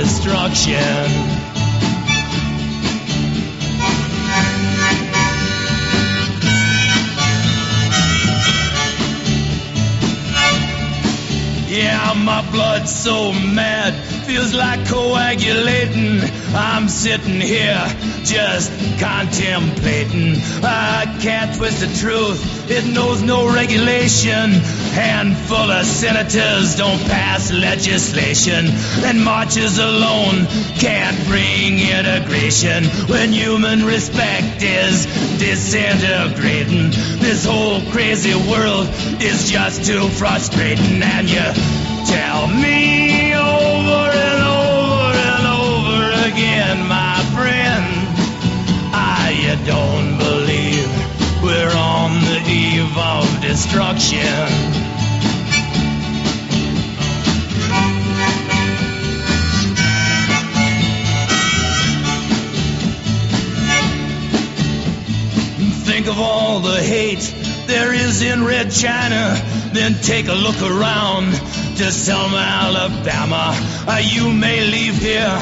destruction. Yeah, my blood's so mad, feels like coagulating. I'm sitting here just contemplating. I can't twist the truth, it knows no regulation. Handful of senators don't pass legislation, and marches alone can't bring integration when human respect is disintegrating. This whole crazy world is just too frustrating, and you tell me over and destruction. Think of all the hate there is in Red China. Then take a look around to Selma, Alabama. Uh, you may leave here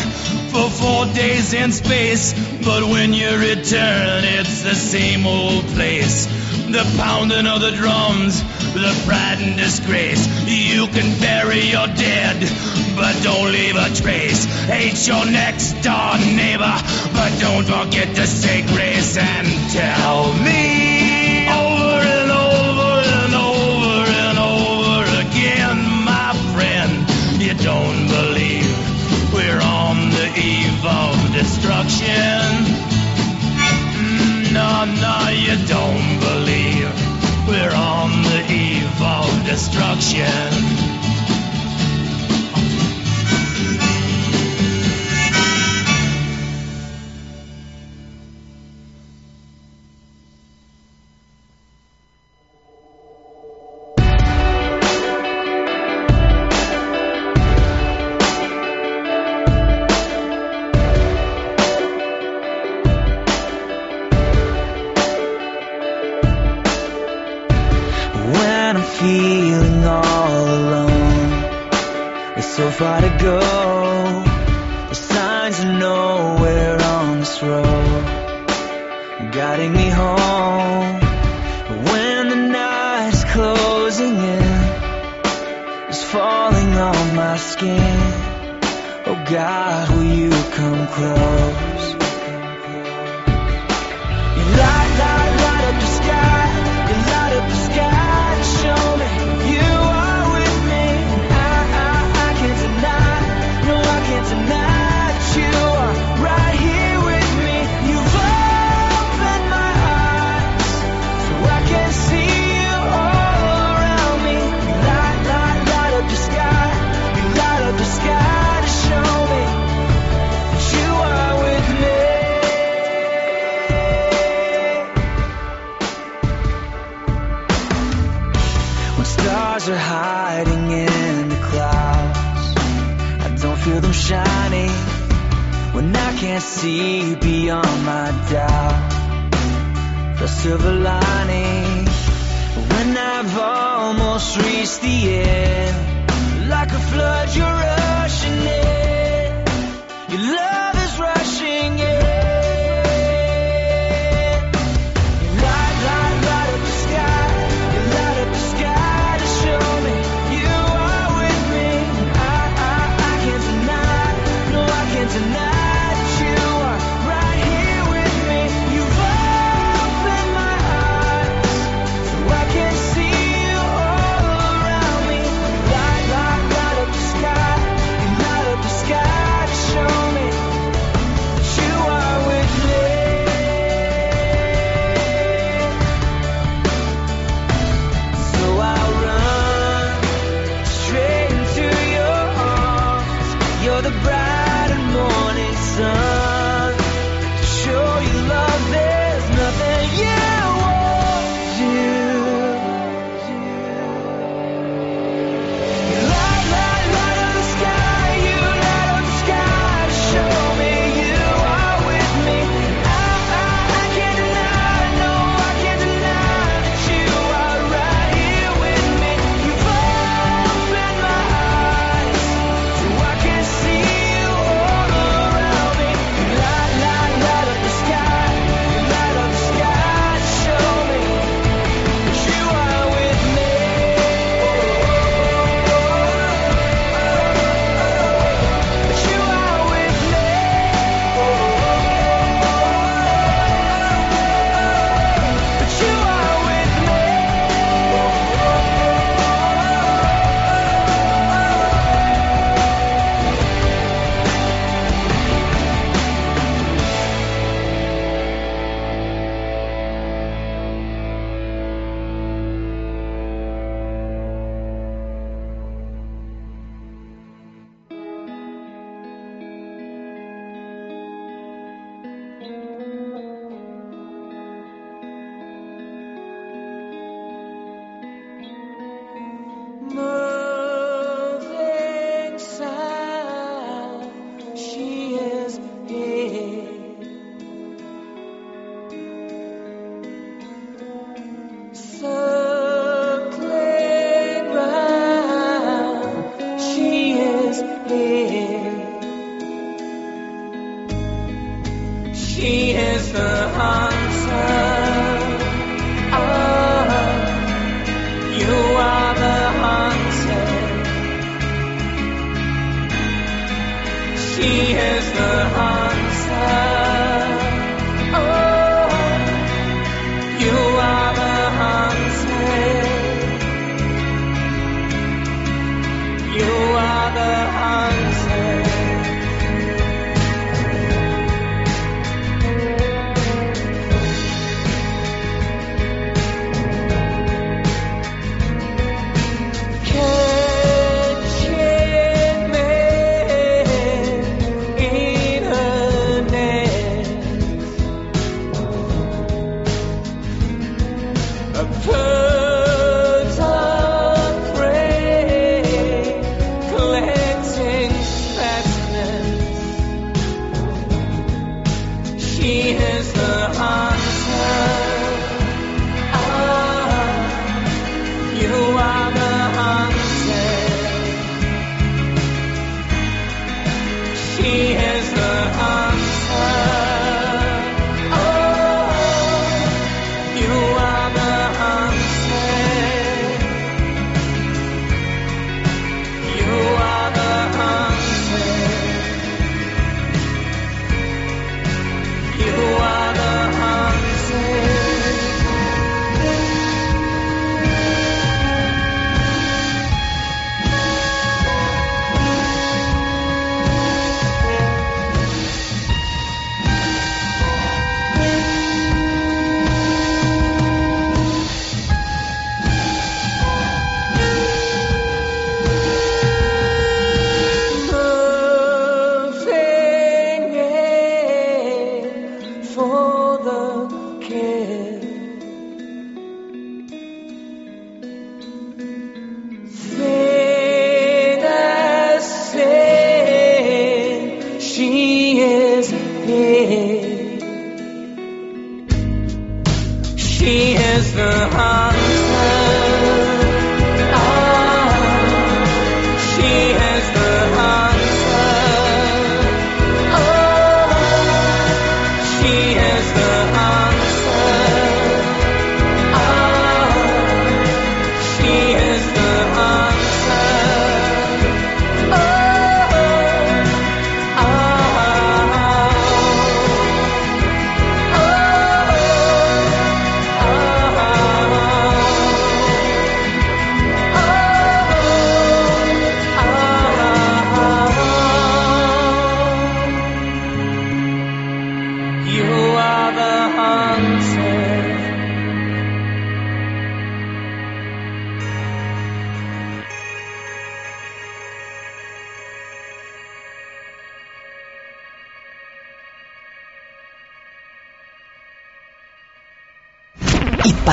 for four days in space, but when you return, it's the same old place. The pounding of the drums, the pride and disgrace. You can bury your dead, but don't leave a trace. Hate your next door neighbor, but don't forget to say grace and tell me over and over and over and over again, my friend, you don't believe we're on the eve of destruction. Mm, No, no, you don't destruction.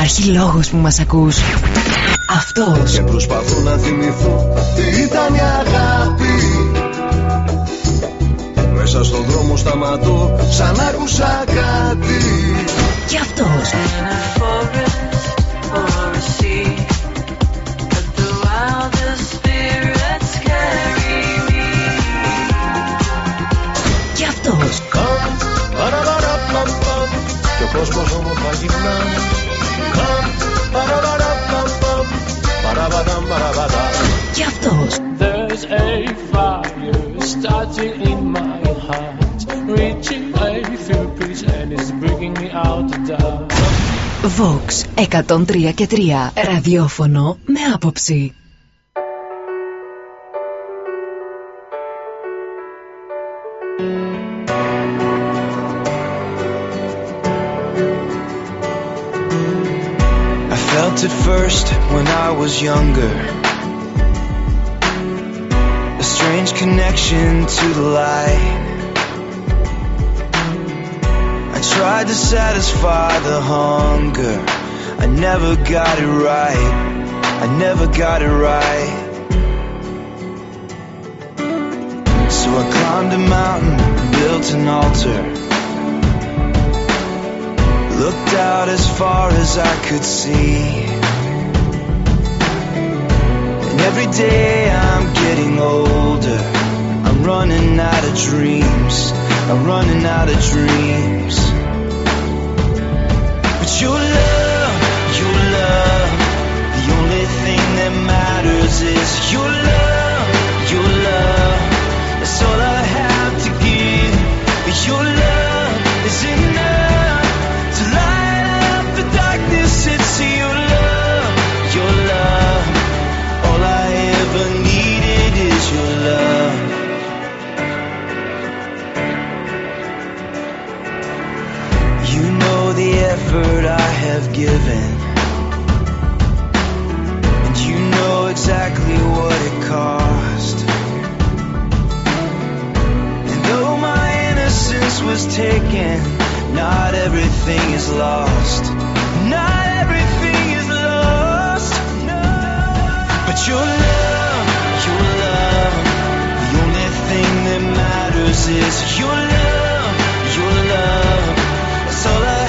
Υπάρχει λόγος που μας ακούς. Αυτός. Και προσπαθώ να θυμηθώ Τι ήταν η αγάπη. Μέσα στον δρόμο σταματώ Σαν άκουσα κάτι. Και αυτός. Και αυτός. Και ο κόσμος όμως και αυτός. Vox 103 και 3 ραδιόφωνο με άποψη. Felt it first when I was younger. A strange connection to the light. I tried to satisfy the hunger. I never got it right. I never got it right. So I climbed a mountain, built an altar. Looked out as far as I could see. And Every day I'm getting older. I'm running out of dreams. I'm running out of dreams. But your love, your love, the only thing that matters is your love, your love. That's all I have given. And you know exactly what it cost. And though my innocence was taken, not everything is lost. Not everything is lost. No. But your love, your love, the only thing that matters is your love, your love. That's all I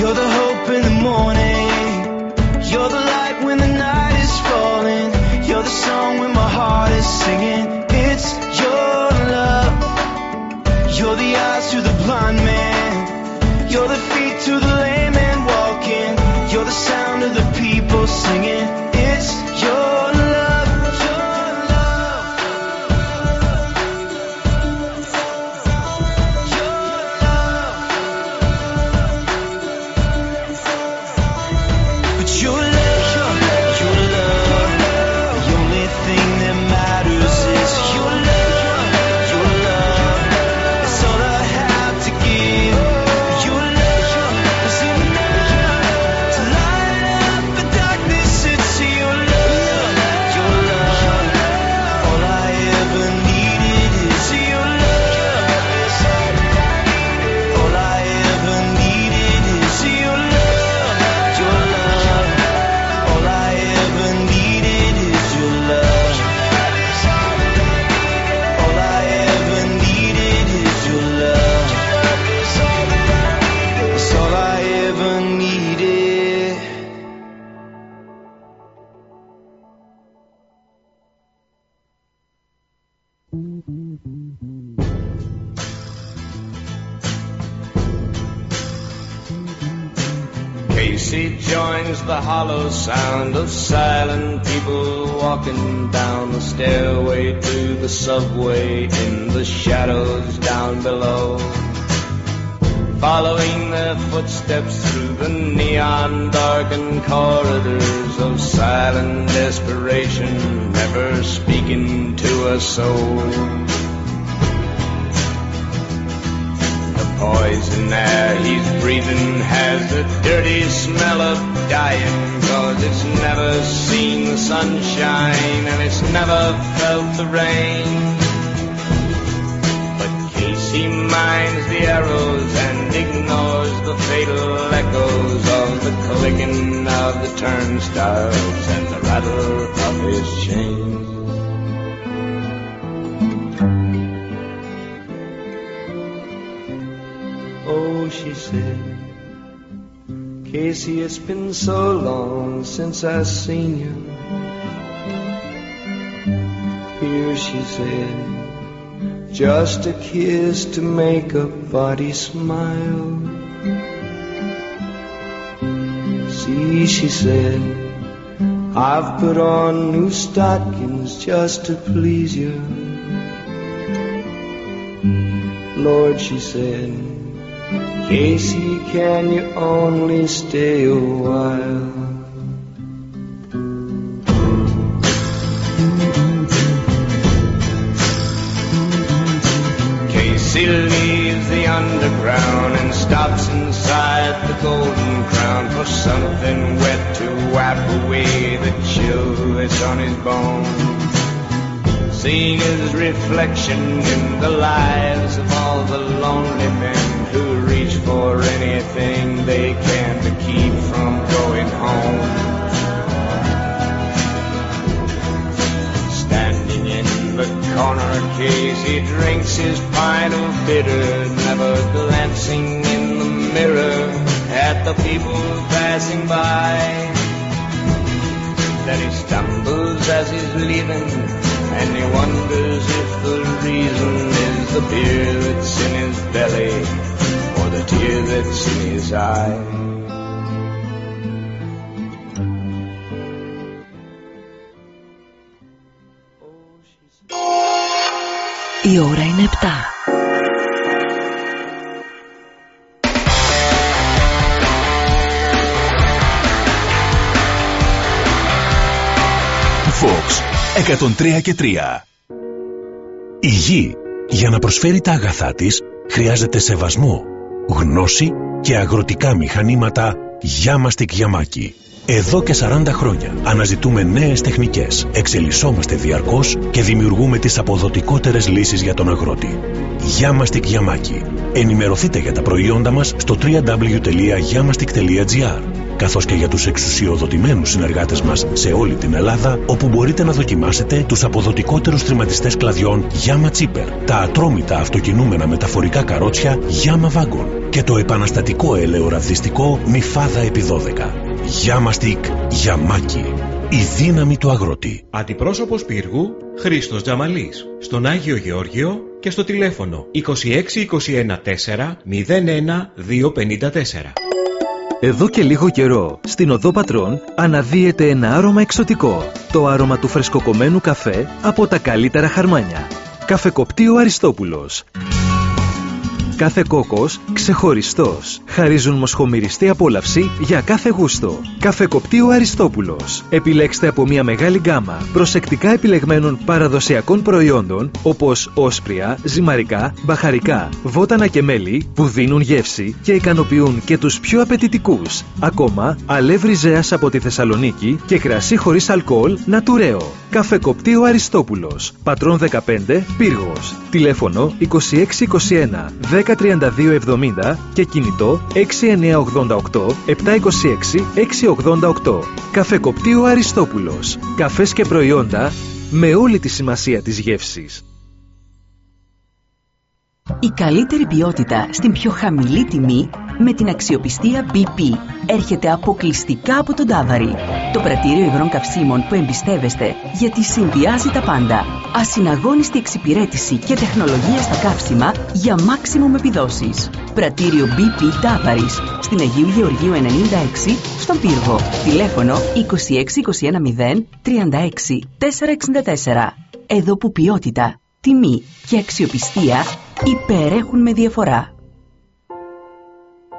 you're the hope in the morning. You're the light when the night is falling. You're the song when my heart is singing. You're the feet to the lame man walking. You're the sound of the people singing. The hollow sound of silent people walking down the stairway to the subway in the shadows down below. Following their footsteps through the neon darkened corridors of silent desperation, never speaking to a soul. Poison air. He's breathing has the dirty smell of dying Cause it's never seen the sunshine and it's never felt the rain. But Casey minds the arrows and ignores the fatal echoes Of the clicking of the turnstiles and the rattle of his chains she said, Casey, it's been so long since I've seen you. Here, she said, just a kiss to make a body smile. See, she said, I've put on new stockings just to please you. Lord, she said, Casey, can you only stay a while? Casey leaves the underground and stops inside the Golden Crown for something wet to wipe away the chill that's on his bones. Seeing his reflection in the lives of all the lonely men who reach for anything they can to keep from going home. Standing in the corner case, he drinks his pint of bitter, never glancing in the mirror at the people passing by. Then he stumbles as he's leaving, and he wonders if the reason is the beer that's in his belly, or the tear that's in his eye. Η ώρα είναι 7. 103 και 3 Η γη για να προσφέρει τα αγαθά της χρειάζεται σεβασμό, γνώση και αγροτικά μηχανήματα Γιάμαστικ Γιαμάκι. Εδώ και 40 χρόνια αναζητούμε νέες τεχνικές, εξελισσόμαστε διαρκώς και δημιουργούμε τις αποδοτικότερες λύσεις για τον αγρότη. Γιάμαστικ Γιαμάκι. Ενημερωθείτε για τα προϊόντα μας στο www.yamastik.gr καθώς και για τους εξουσιοδοτημένους συνεργάτες μας σε όλη την Ελλάδα, όπου μπορείτε να δοκιμάσετε τους αποδοτικότερους τριματιστές κλαδιών Yama Chipper, τα ατρόμητα αυτοκινούμενα μεταφορικά καρότσια Yama Wagon και το επαναστατικό ελαιοραβδιστικό Μιφάδα επί 12. Yama Stick Yamaki. Η δύναμη του αγρότη. Αντιπρόσωπος πύργου Χρήστος Τζαμαλής. Στον Άγιο Γεώργιο και στο τηλέφωνο 26 4 01 254. Εδώ και λίγο καιρό, στην Οδό Πατρών αναδύεται ένα άρωμα εξωτικό. Το άρωμα του φρεσκοκομμένου καφέ από τα καλύτερα χαρμάνια. Καφεκοπτείο Αριστόπουλος. Κάθε κόκκος ξεχωριστός. Χαρίζουν μοσχομυριστή απόλαυση για κάθε γούστο. Καφεκοπτείο Αριστόπουλος. Επιλέξτε από μια μεγάλη γκάμα προσεκτικά επιλεγμένων παραδοσιακών προϊόντων όπως όσπρια, ζυμαρικά, μπαχαρικά, βότανα και μέλι που δίνουν γεύση και ικανοποιούν και τους πιο απαιτητικούς. Ακόμα, αλεύρι ζέας από τη Θεσσαλονίκη και κρασί χωρίς αλκοόλ Νατουραίο. Καφεκοπτείο Αριστόπουλος. Πατρών 15, Πύργος. Τηλέφωνο 2621 103270 και κινητό 6988 726 688. Καφεκοπτείο Αριστόπουλος. Καφές και προϊόντα με όλη τη σημασία της γεύσης. Η καλύτερη ποιότητα στην πιο χαμηλή τιμή με την αξιοπιστία BP έρχεται αποκλειστικά από τον Τάβαρη. Το πρατήριο υγρών καυσίμων που εμπιστεύεστε γιατί συνδυάζει τα πάντα. Ασυναγώνιστη εξυπηρέτηση και τεχνολογία στα καύσιμα για maximum επιδόσεις. Πρατήριο BP Τάβαρης στην Αγίου Γεωργίου 96 στον Πύργο. Τηλέφωνο 26210 36 464. Εδώ που ποιότητα, τιμή και αξιοπιστία υπερέχουν με διαφορά.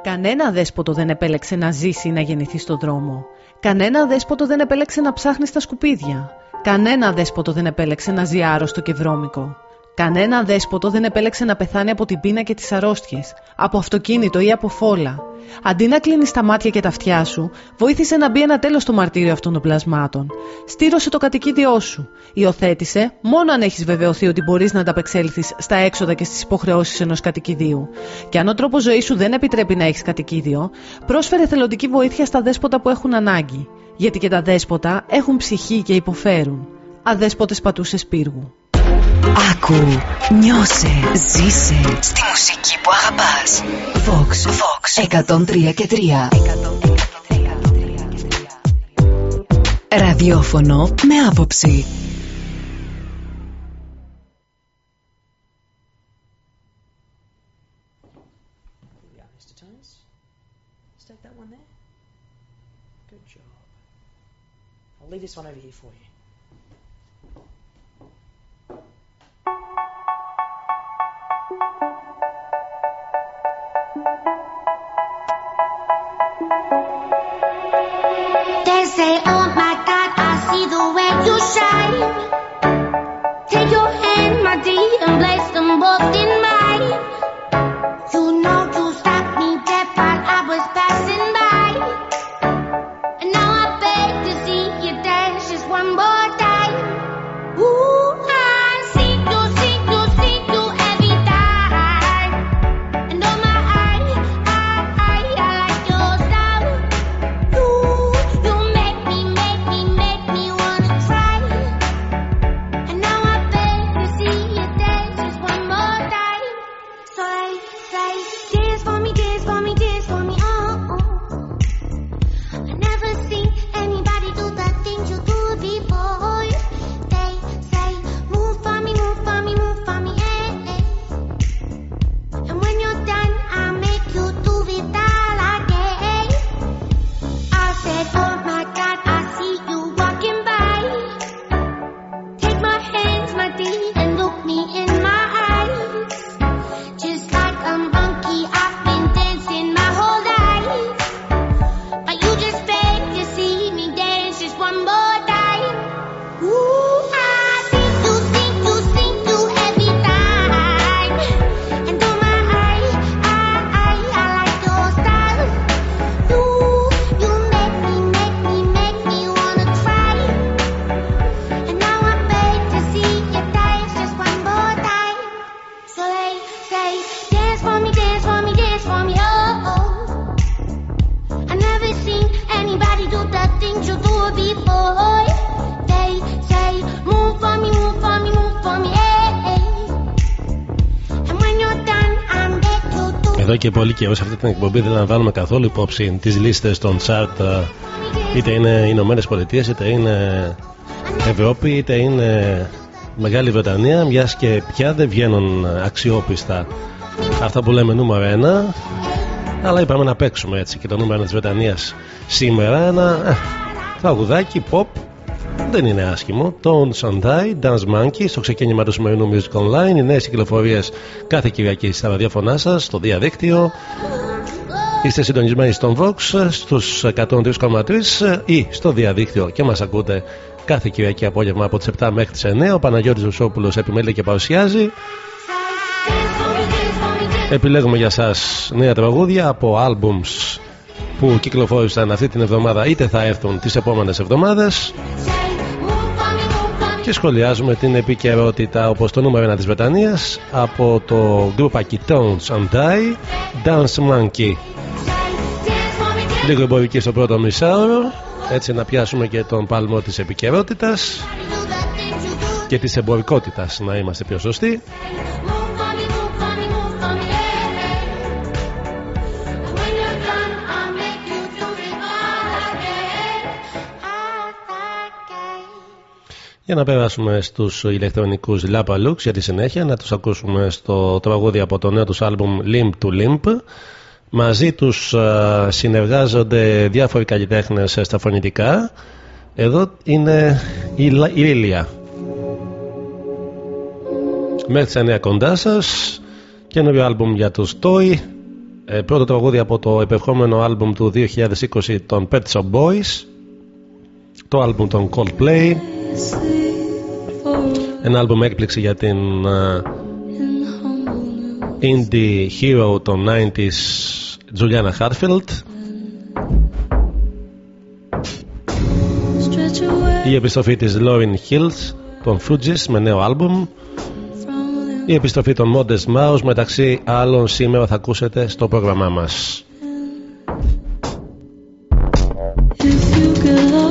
Κανένα δέσποτο δεν επέλεξε να ζήσει ή να γεννηθεί στον δρόμο. Κανένα δέσποτο δεν επέλεξε να ψάχνει στα σκουπίδια. Κανένα δέσποτο δεν επέλεξε να ζει άρρωστο και βρώμικο. Κανένα δέσποτο δεν επέλεξε να πεθάνει από την πείνα και τις αρρώστιες, από αυτοκίνητο ή από φόλα. Αντί να κλείνει τα μάτια και τα αυτιά σου, βοήθησε να μπει ένα τέλος στο μαρτύριο αυτών των πλασμάτων. Στήρωσε το κατοικίδιό σου. Υιοθέτησε μόνο αν έχεις βεβαιωθεί ότι μπορείς να ανταπεξέλθεις στα έξοδα και στις υποχρεώσεις ενός κατοικιδίου. Και αν ο τρόπος ζωής σου δεν επιτρέπει να έχεις κατοικίδιο, πρόσφερε θελοντική βοήθεια στα δέσποτα που έχουν ανάγκη. Γιατί και τα δέσποτα έχουν ψυχή και υποφέρουν. Αδέσποτες πατούσες πύργου. Άκου, νιώσε, ζήσε στη μουσική που αγαπάς. Vox, Vox, 103 και 3. Ραδιόφωνο με άποψη. I'll leave this one over here They say, oh my God, I see the way you shine. Take your hand, my dear, and place them both in mine. Και πολύ καιρό σε αυτή την εκπομπή δεν λαμβάνουμε καθόλου υπόψη τις λίστες των chart ε, είτε είναι Ηνωμένες Πολιτείες, είτε είναι Ευρώπη, είτε είναι Μεγάλη Βρετανία, μιας και πια δεν βγαίνουν αξιόπιστα αυτά που λέμε νούμερο ένα. Αλλά είπαμε να παίξουμε έτσι και το νούμερο της Βρετανίας σήμερα. Ένα ε, τραγουδάκι pop δεν είναι άσχημο. Tone Sandai, Dance Monkey, στο ξεκίνημα του σημερινού Music Online. Οι νέες κυκλοφορίες κάθε Κυριακή στα ραδιόφωνά σας, στο διαδίκτυο. Είστε συντονισμένοι στον Vox στους 103,3 ή στο διαδίκτυο και μας ακούτε κάθε Κυριακή απόγευμα από τις 7 μέχρι τις 9. Ο Παναγιώτης Ρουσόπουλος επιμέλει και παρουσιάζει. Επιλέγουμε για σας νέα τραγούδια από albums που κυκλοφόρησαν αυτή την εβδομάδα είτε θα έρθουν τις επόμενες εβδομάδες και σχολιάζουμε την επικαιρότητα όπως το νούμερο 1 της Βρετανίας από το γκρουπάκι Tones and Die Dance Monkey. Λίγο εμπορική στο πρώτο μισάωρο έτσι να πιάσουμε και τον πάλμο της επικαιρότητας και της εμπορικότητας να είμαστε πιο σωστοί Για να περάσουμε στους ηλεκτρονικούς Lapa Looks για τη συνέχεια να τους ακούσουμε στο τραγούδι από το νέο τους άλμπουμ Limp to Limp. Μαζί τους συνεργάζονται διάφοροι καλλιτέχνες στα φωνητικά. Εδώ είναι η Λίλια. Μέχρι τις 9 κοντά σας. Καινούριο άλμπουμ για τους Toy. Ε, Πρώτο τραγούδι από το επερχόμενο άλμπουμ του 2020 των Pet Shop Boys Το άλμπουμ των Coldplay. Ένα άλμπουμ έκπληξη για την indie hero των 90s Juliana Hartfield. Η επιστροφή της Lauren Hills των Fugees με νέο άλμπουμ. Η επιστροφή των Modest Mouse μεταξύ άλλων σήμερα θα ακούσετε στο πρόγραμμά μας. If you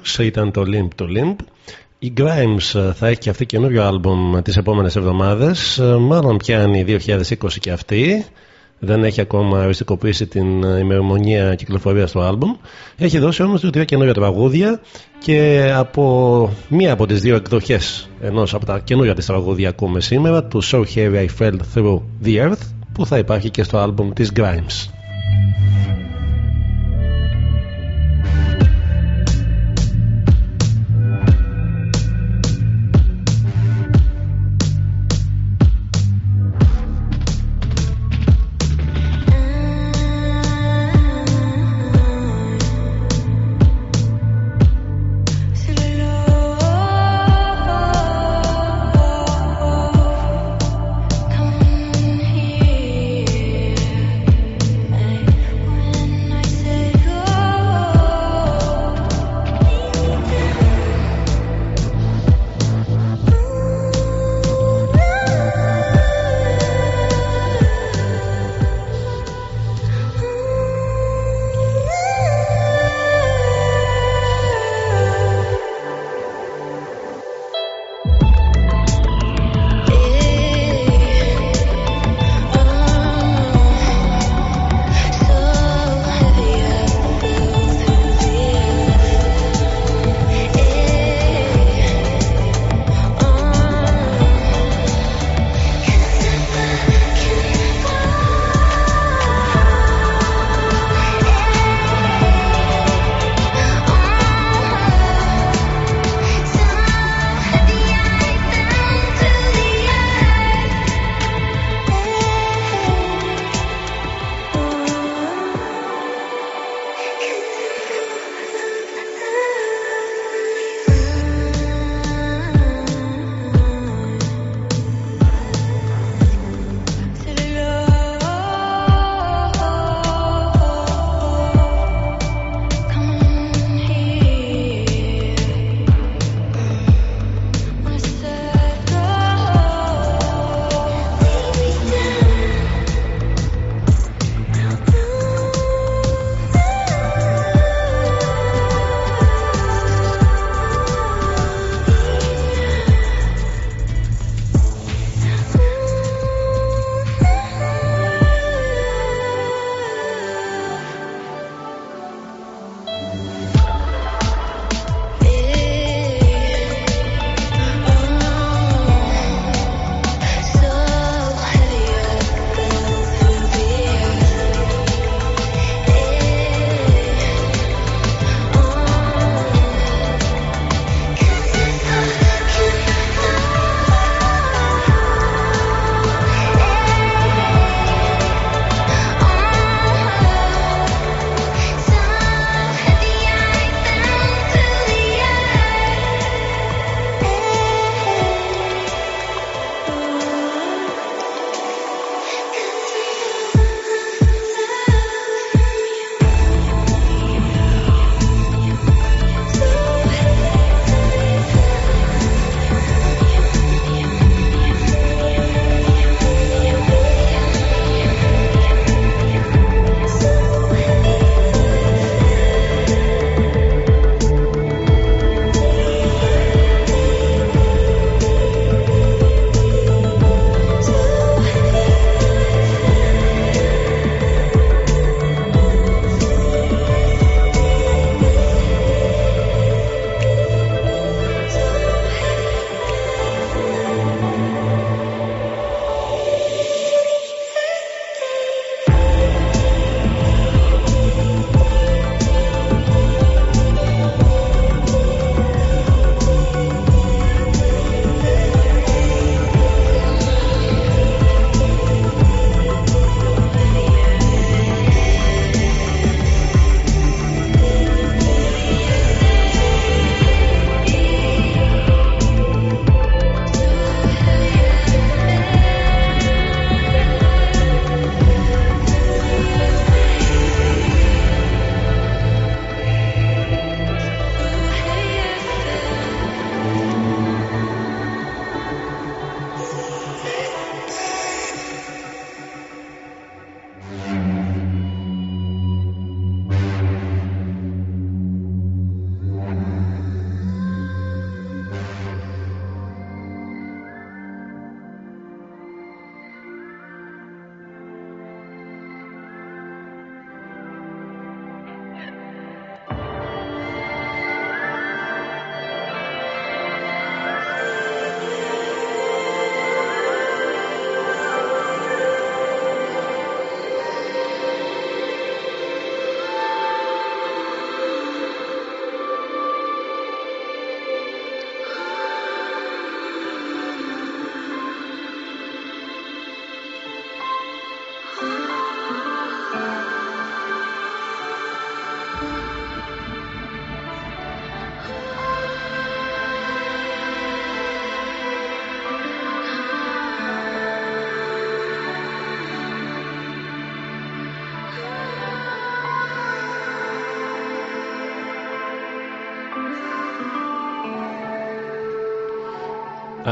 Λαπαλούξ ήταν το Limp το Limp. Η Grimes θα έχει και αυτή καινούριο άλμπομ τις επόμενες εβδομάδες. Μάλλον πιάνει 2020 και αυτή. Δεν έχει ακόμα οριστικοποιήσει την ημερομονία κυκλοφορίας του άλμπουμ. Έχει δώσει όμως δύο καινούργια τραγούδια και από μία από τις δύο εκδοχές ενός από τα καινούργια της τραγούδια ακούμε σήμερα του So Heavy I Fell Through the Earth που θα υπάρχει και στο άλμπουμ της Grimes.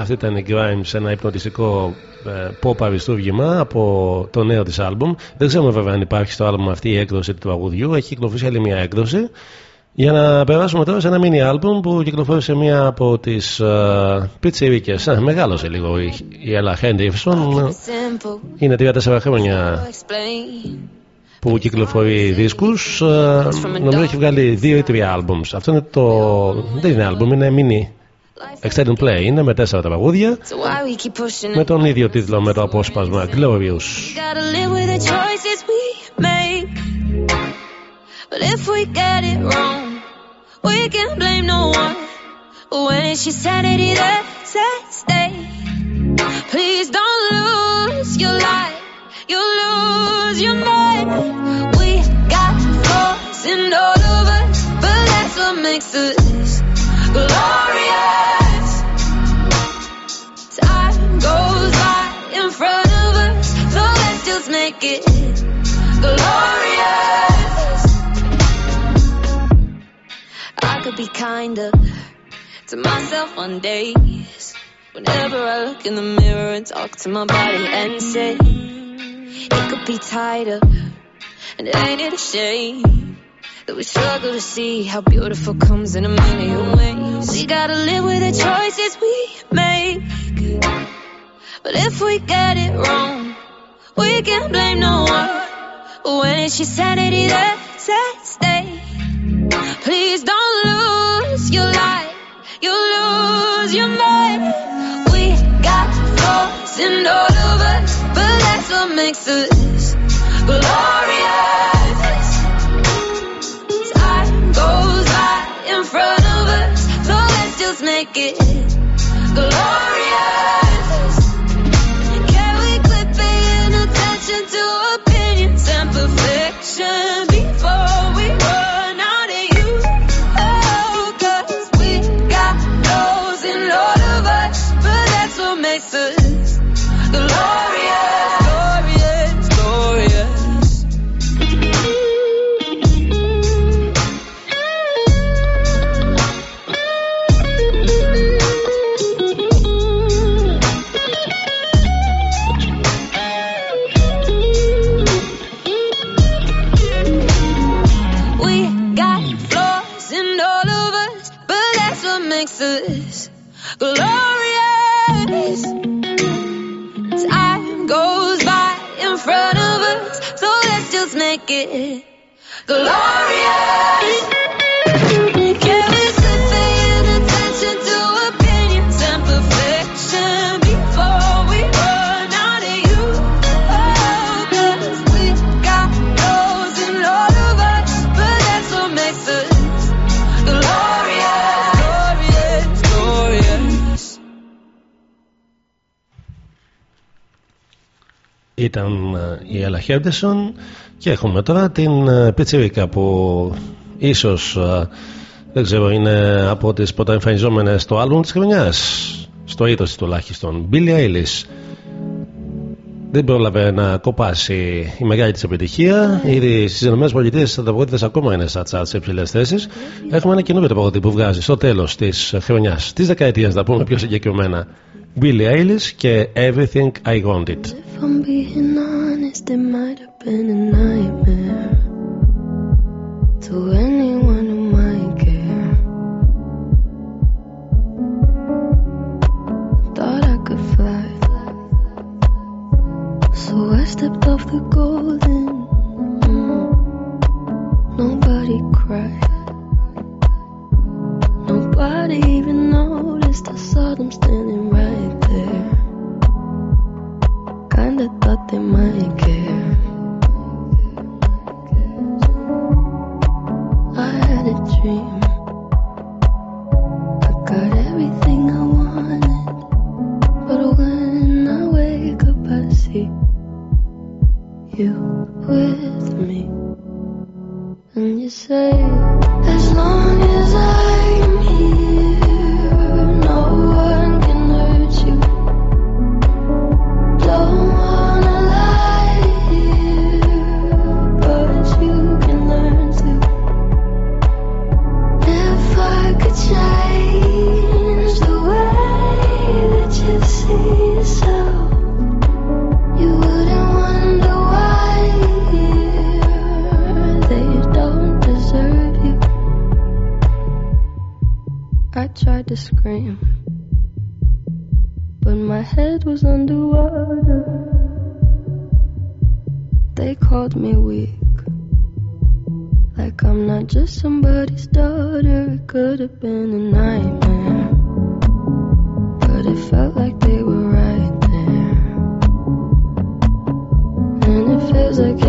Αυτή ήταν η Grimes, ένα υπνοτιστικό ε, pop αριστούργημα από το νέο της άλμπουμ. Δεν ξέρουμε βέβαια αν υπάρχει στο άλμπουμ αυτή η έκδοση του τραγουδιού. Έχει κυκλοφορήσει άλλη μια έκδοση. Για να περάσουμε τώρα σε ένα mini album που κυκλοφόρησε μία από τις uh, πιτσιρίκες. μεγάλωσε λίγο η, η Ella Henderson. Είναι 34 χρόνια που κυκλοφορεί δίσκους. Uh, νομίζω έχει βγάλει δύο ή τρία albums. Αυτό είναι το... δεν είναι album, είναι mini extended play. Είναι με τέσσερα τραγούδια. Με τον ίδιο τίτλο με το απόσπασμα Glorious. But if we get it wrong, we can't blame no one. When it's your sanity that's at stake, please don't lose your life. You lose your mind. We got flaws in all of us, but that's what makes us glorious. Glorious. I could be kinder to myself on days. Whenever I look in the mirror and talk to my body and say, it could be tighter. And ain't it a shame that we struggle to see how beautiful comes in a million ways? We gotta live with the choices we make. But if we get it wrong, we can't blame no one. When it's your sanity that's at stake. Please don't lose your life. You lose your mind. We got flaws in all of us, but that's what makes us glorious. Time goes by in front of us, so let's just make it yeah. Ήταν ε, η Ella Henderson και έχουμε τώρα την ε, Πιτσιρίκα που ίσως ε, δεν ξέρω είναι από τις πρωτοεμφανιζόμενες στο άλμπουμ της χρονιάς στο είδος της τουλάχιστον. Billie Eilish. Δεν πρόλαβε να κοπάσει η μεγάλη της επιτυχία. Ήδη στις ΗΠΑ τα τραγούδια ακόμα είναι στα τσάρτ σε υψηλές θέσεις. Έχουμε ένα καινούριο τραγούδι που βγάζει στο τέλος της χρονιάς της δεκαετίας να πούμε πιο συγκεκριμένα Billie Eilish και Everything I Wanted If I'm being honest, it might have been a nightmare to anyone who might care. Thought I could fly, so I stepped off the golden. mm. Nobody cried, nobody even noticed. I saw them standing Kinda thought they might care. I had a dream. I got everything I wanted. But when I wake up, I see you with me. And you say, as long as I'm to scream. But my head was underwater. They called me weak. Like I'm not just somebody's daughter. It could have been a nightmare. But it felt like they were right there. And it feels like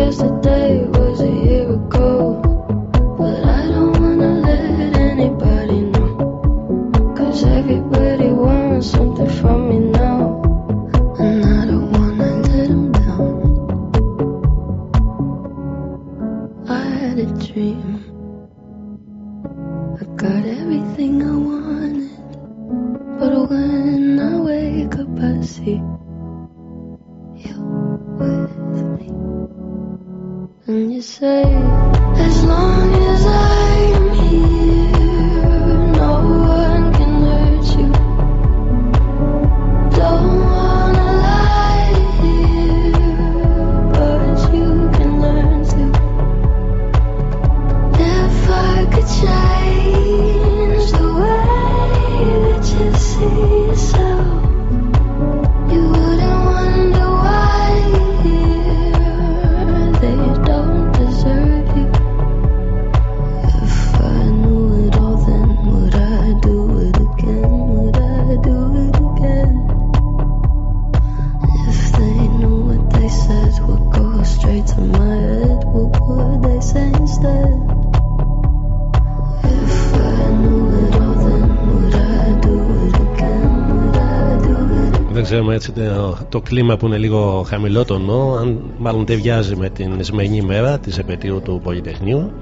έτσι το, το κλίμα που είναι λίγο χαμηλότονο, αν μάλλον ταιριάζει με την σημερινή ημέρα της επαιτίου του Πολυτεχνείου.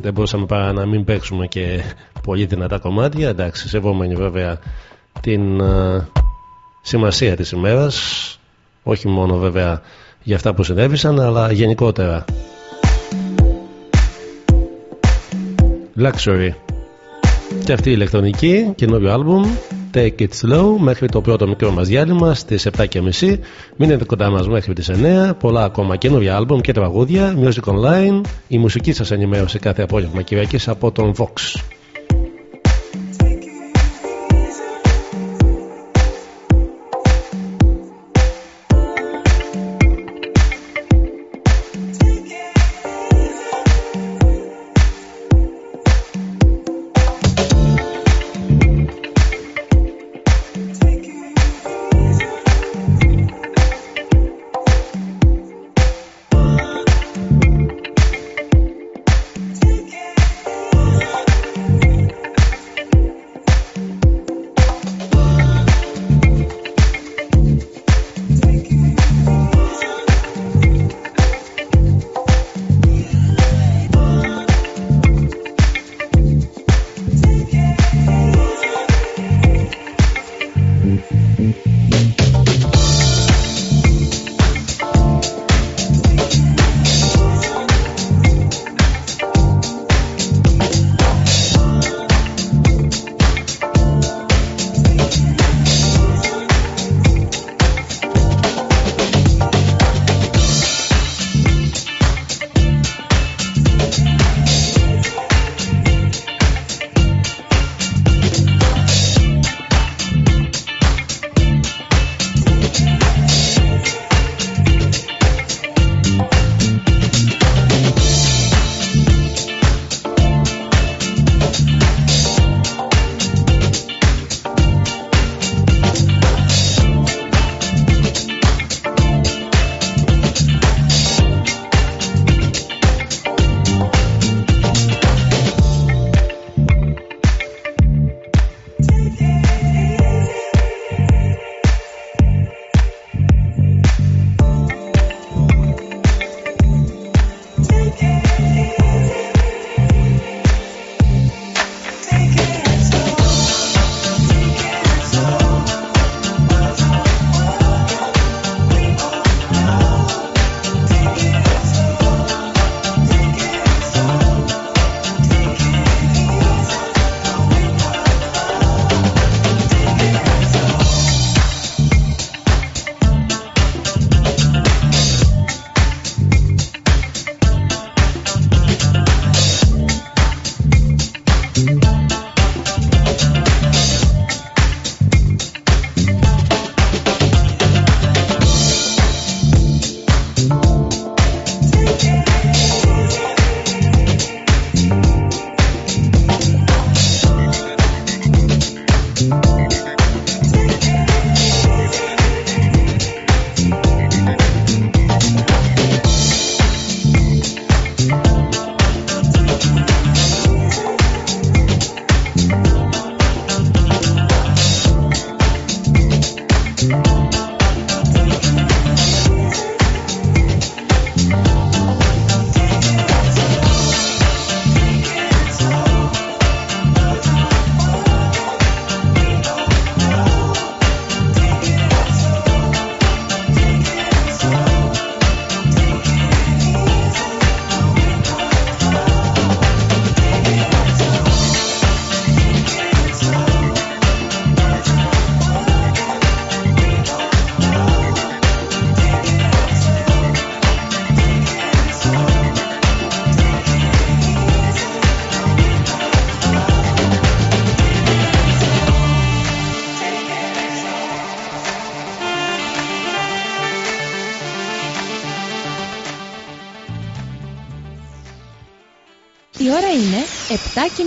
Δεν μπορούσαμε παρά να μην παίξουμε και πολύ δυνατά κομμάτια. Εντάξει, σεβόμενοι βέβαια την ε, σημασία της ημέρας, όχι μόνο βέβαια για αυτά που συνέβησαν, αλλά γενικότερα. Luxury. Και αυτή η ηλεκτρονική, καινούριο άλμπουμ Take It Slow μέχρι το πρώτο μικρό μας διάλειμμα στις 7.30 Μείνετε κοντά μας μέχρι τις 9 Πολλά ακόμα καινούρια άλμπουμ και τραγούδια Music Online. Η μουσική σας ενημέρωση κάθε απόγευμα Κυριακής από τον Vox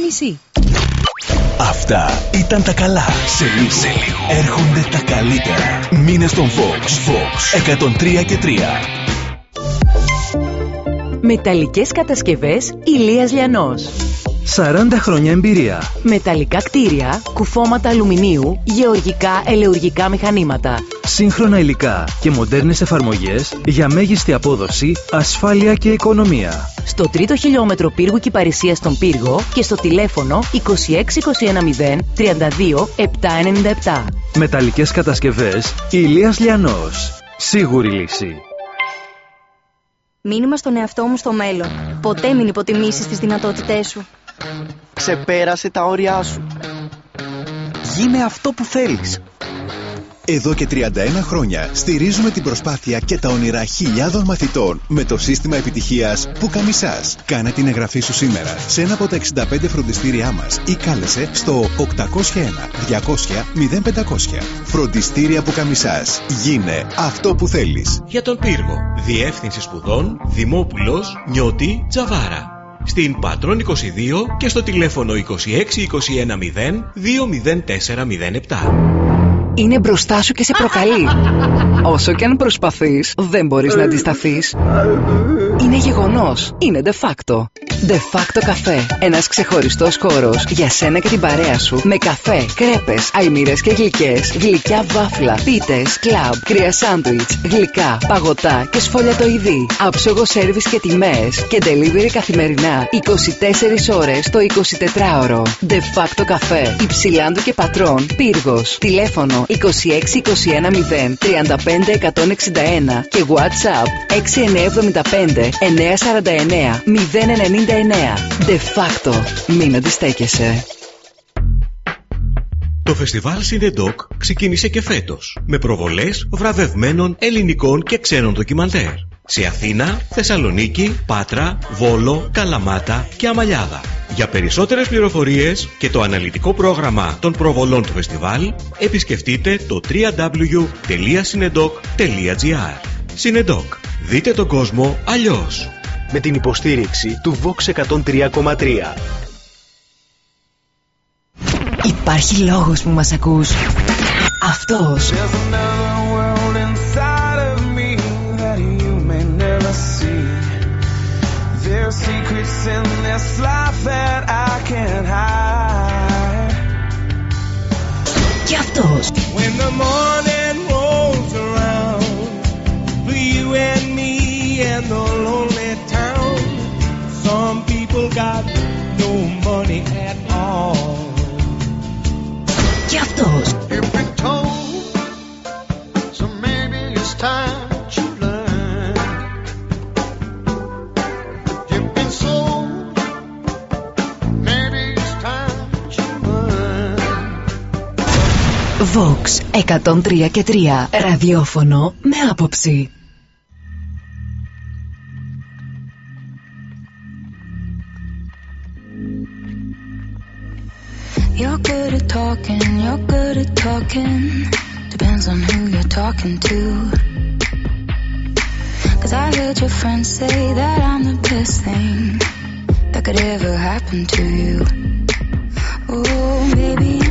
7 και μισή. Αυτά ήταν τα καλά. Σε λίγο, σε λίγο. έρχονται τα καλύτερα. Μήνες των Vox. Vox 103 και 3. Μεταλλικές κατασκευές Ηλίας Λιανός. 40 χρόνια εμπειρία. Μεταλλικά κτίρια, κουφώματα αλουμινίου, γεωργικά ελεουργικά μηχανήματα. Σύγχρονα υλικά και μοντέρνες εφαρμογές για μέγιστη απόδοση, ασφάλεια και οικονομία. Στο τρίτο χιλιόμετρο πύργου Κυπαρισίας στον Πύργο και στο τηλέφωνο 26210 32 797. Μεταλλικές κατασκευές Ηλίας Λιανός. Σίγουρη λύση. Μήνυμα στον εαυτό μου στο μέλλον. Ποτέ μην υποτιμήσεις τις δυνατότητές σου. Ξεπέρασε τα όρια σου. Γίνε αυτό που θέλεις. Εδώ και 31 χρόνια στηρίζουμε την προσπάθεια και τα όνειρα χιλιάδων μαθητών με το σύστημα επιτυχίας Πουκαμισάς. Κάνε την εγγραφή σου σήμερα σε ένα από τα 65 φροντιστήριά μας ή κάλεσε στο 801 200 0500. Φροντιστήρια Πουκαμισάς. Γίνε αυτό που θέλεις. Για τον πύργο. Διεύθυνση σπουδών Δημόπουλος Νιώτη Τζαβάρα. Στην Πατρών 22 και στο τηλέφωνο 26 21 0 20407. Είναι μπροστά σου και σε προκαλεί. Όσο και αν προσπαθείς, δεν μπορείς να αντισταθείς. Είναι γεγονός. Είναι de facto. De facto καφέ. Ένας ξεχωριστός χώρος για σένα και την παρέα σου. Με καφέ, κρέπες, αλμύρες και γλυκές, γλυκιά βάφλα, πίτες, κλαμπ, κρύα σάντουιτς, γλυκά, παγωτά και σφολιατοειδή. Άψογο σέρβις και τιμές και delivery καθημερινά 24 ώρες το 24ωρο. De facto καφέ. Υψηλάντου και πατρών. Πύργος. Τηλέφωνο 26 21 0 35 161 και WhatsApp 6975 949 099. De facto. Μην αντιστέκεσαι. Το φεστιβάλ Σινεντόκ ξεκίνησε και φέτος με προβολές βραβευμένων ελληνικών και ξένων ντοκιμαντέρ σε Αθήνα, Θεσσαλονίκη, Πάτρα, Βόλο, Καλαμάτα και Αμαλιάδα. Για περισσότερες πληροφορίες και το αναλυτικό πρόγραμμα των προβολών του φεστιβάλ επισκεφτείτε το www.cinedoc.gr Συνεντόκ. Δείτε τον κόσμο αλλιώς. Με την υποστήριξη του Vox 103,3. Υπάρχει λόγος που σε ακούς Αυτός Και αυτός Vox 103 και 3. Ραδιόφωνο με άποψη. You're good at talking, you're good at talking. Depends on who you're talking to. Cause I heard your friends say that I'm the best thing that could ever happen to you. Oh, maybe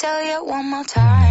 tell you one more time.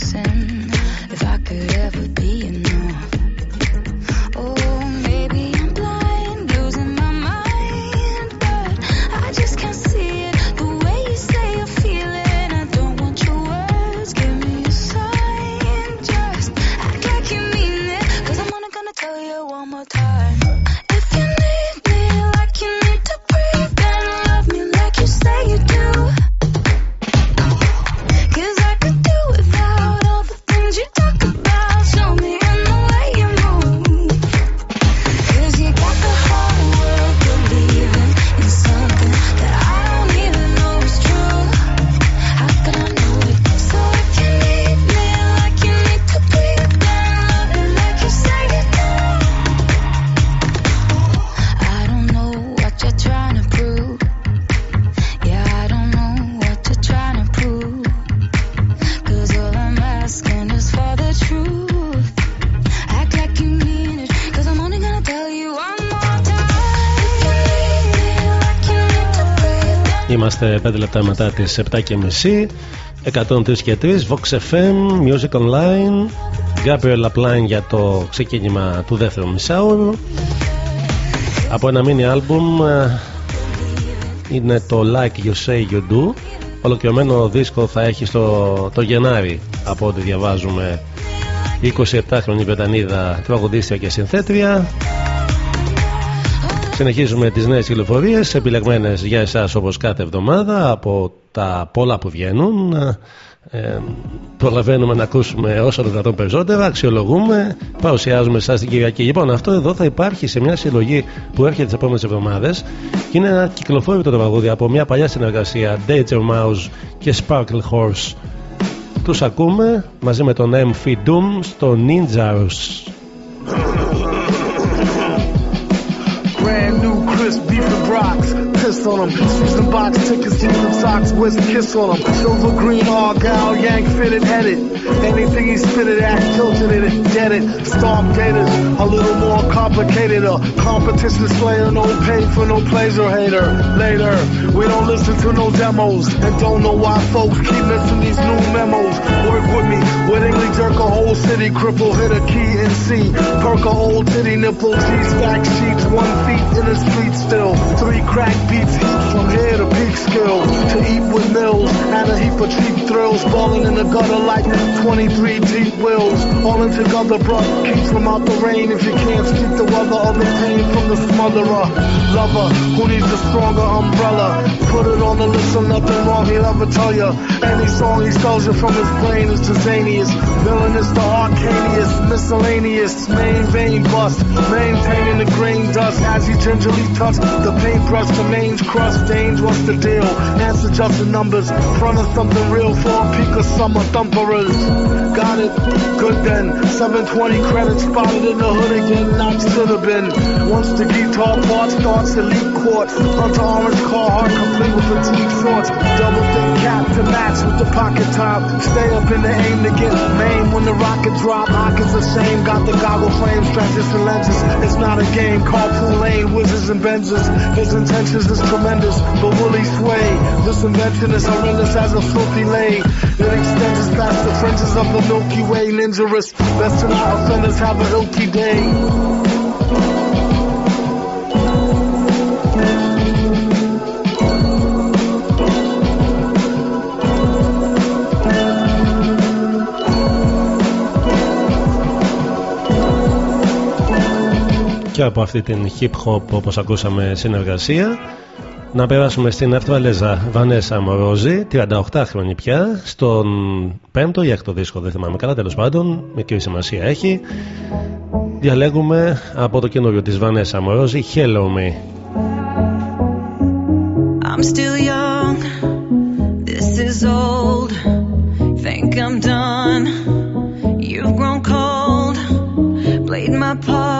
lesson. Είμαστε 5 λεπτά μετά τις 7 και μισή. 103 και 3, Vox FM, Music Online, Gabriel Lapline για το ξεκίνημα του δεύτερου μισάωρου. Από ένα mini album ε, είναι το Like You Say You Do. Ολοκληρωμένο δίσκο θα έχει στο το Γενάρη από ό,τι διαβάζουμε 27χρονη Βρετανίδα τραγουδίστρια και συνθέτρια Συνεχίζουμε τις νέες κυκλοφορίες επιλεγμένες για εσάς όπως κάθε εβδομάδα από τα πολλά που βγαίνουν ε, προλαβαίνουμε να ακούσουμε όσο το δυνατόν περισσότερα, αξιολογούμε, παρουσιάζουμε εσά την Κυριακή. Λοιπόν, αυτό εδώ θα υπάρχει σε μια συλλογή που έρχεται τις επόμενες εβδομάδες και είναι ένα κυκλοφόρητο τραγούδι από μια παλιά συνεργασία Danger Mouse και Sparkle Horse. Τους ακούμε μαζί με τον M. Doom στο Ninjas. rocks. Piss on them. Season box tickets, season socks, with kiss on them. Silver green, argyle, yank fitted, headed. Anything he spitted at, tilted it, get it. Storm gators, a little more complicated. A competition slayer, no pay for no pleasure hater. Later, we don't listen to no demos and don't know why folks keep missing these new memos. Work with me, wittingly jerk a whole city, cripple, hit a key and see. Perk a old titty nipple, G-stack sheets, one feet in the street still. Three crack beats, heaps from here to peak skill. To eat with mills and a heap of cheap thrills. Balling in the gutter like 23 deep wills. All in together, bruh. Keep from out the rain if you can't speak the weather or the pain from the smotherer. Lover who needs a stronger umbrella. Put it on the list of nothing wrong, he'll ever tell you. Any song he spells you from his brain is Tazanius. Villainous to Arcanius. Miscellaneous. Main vein bust. Maintaining the grain dust as he gingerly touch the paintbrush, the crust, stains, what's the deal? Answer just the numbers, front of something real for a peak of summer thumperers. Got it, good then. 720 credits spotted in the hood again, not should have been. Once the guitar part starts, elite court. Hunter orange car hard, complete with fatigue shorts. Double thick cap to match with the pocket top. Stay up in the aim to get main when the rocket drop. Pockets the same, got the goggle frames, transition lenses. It's not a game, carpool lane, wizards and Benzes. His intentions is tremendous, but will he sway? This invention is horrendous as a filthy lay. It extends past the fringes of the Milky Way. Ninja best to not offenders have a ilky day. και από αυτή την hip hop όπως ακούσαμε συνεργασία να περάσουμε στην Αυτραλέζα Βανέσα Μορόζη 38 χρόνια πια στον πέμπτο ή έκτο δίσκο δεν θυμάμαι καλά τέλος πάντων μικρή σημασία έχει. Διαλέγουμε από το καινούριο της Βανέσα Μορόζη Hello Me. I'm still young This is old Think I'm done. You've grown cold Played my part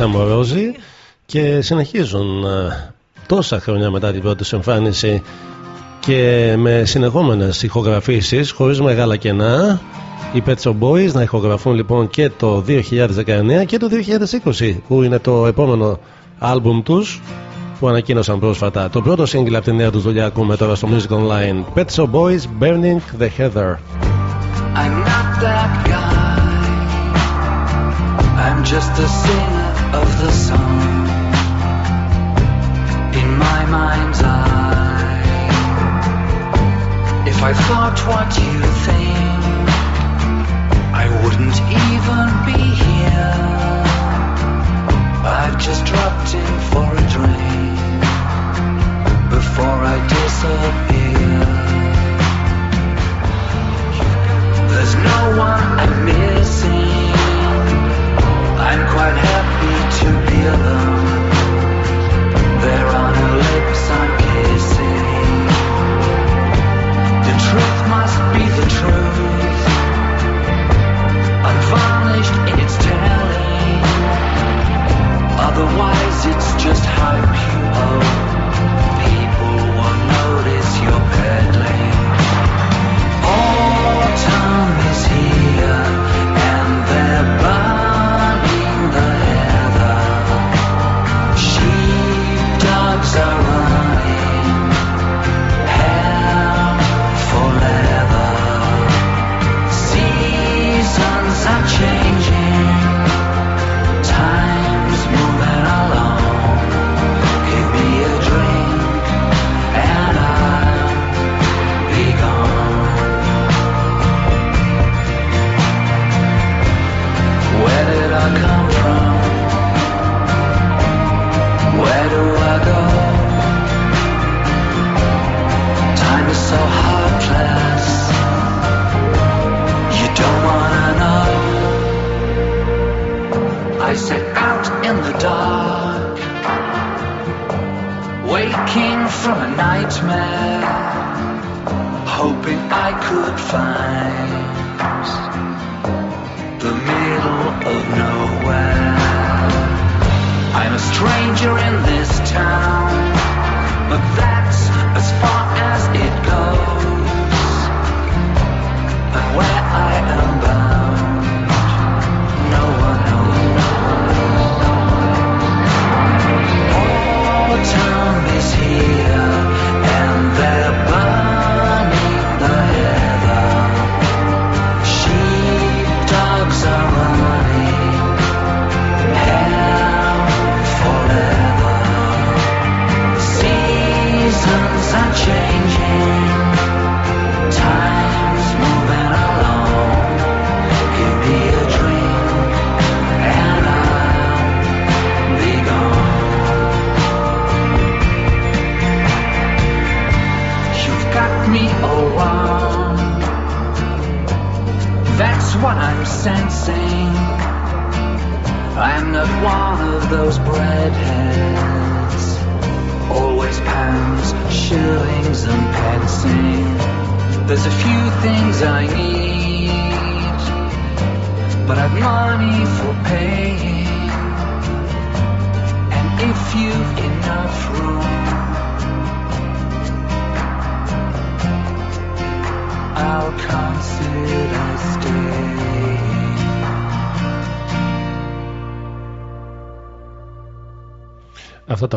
Βανέσα Μορόζη και συνεχίζουν ε, τόσα χρόνια μετά την πρώτη εμφάνιση και με συνεχόμενες ηχογραφήσεις χωρίς μεγάλα κενά οι Pet Shop Boys να ηχογραφούν λοιπόν και το 2019 και το 2020 που είναι το επόμενο άλμπουμ τους που ανακοίνωσαν πρόσφατα. Το πρώτο σύγκλι από τη νέα τους δουλειά ακούμε τώρα στο Music Online. Pet Shop Boys Burning the Heather. I'm not that guy. I'm just a singer of the song. In my mind's eye. If I thought what you think, I wouldn't even be here. I've just dropped in for a drink before I disappear. There's no one I'm missing. I'm quite happy to be alone. There are no lips I'm kissing. The truth must be the truth. Unvarnished in its telling. Otherwise, it's just hype you owe. People won't notice you're peddling. Autumn is here,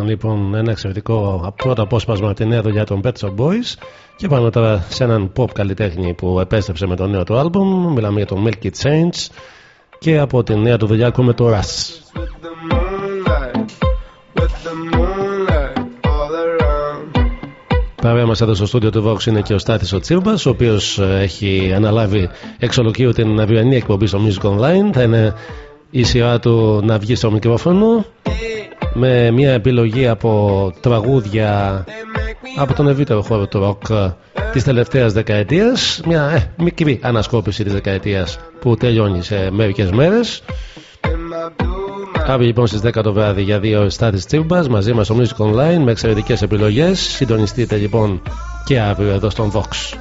ήταν λοιπόν ένα εξαιρετικό πρώτο απόσπασμα από τη νέα δουλειά των Pet Shop Boys. Και πάμε τώρα σε έναν pop καλλιτέχνη που επέστρεψε με το νέο του άλμπουμ. Μιλάμε για τον Milky Change. Και από τη νέα του δουλειά ακούμε το Rush. Παρέα μας εδώ στο στούντιο του Vox είναι και ο Στάθης ο Τσίρμπας ο οποίος ε, έχει αναλάβει εξ ολοκλήρου την αυριανή εκπομπή στο Music Online θα είναι η σειρά του να βγει στο μικρόφωνο με μια επιλογή από τραγούδια από τον ευρύτερο χώρο του ροκ της τελευταίας δεκαετίας. Μια ε, μικρή ανασκόπηση της δεκαετίας που τελειώνει σε μερικές μέρες. Αύριο λοιπόν στις 10 το βράδυ για δύο στάτες Τσίμπας μαζί μας στο Music Online με εξαιρετικές επιλογές. Συντονιστείτε λοιπόν και αύριο εδώ στον Vox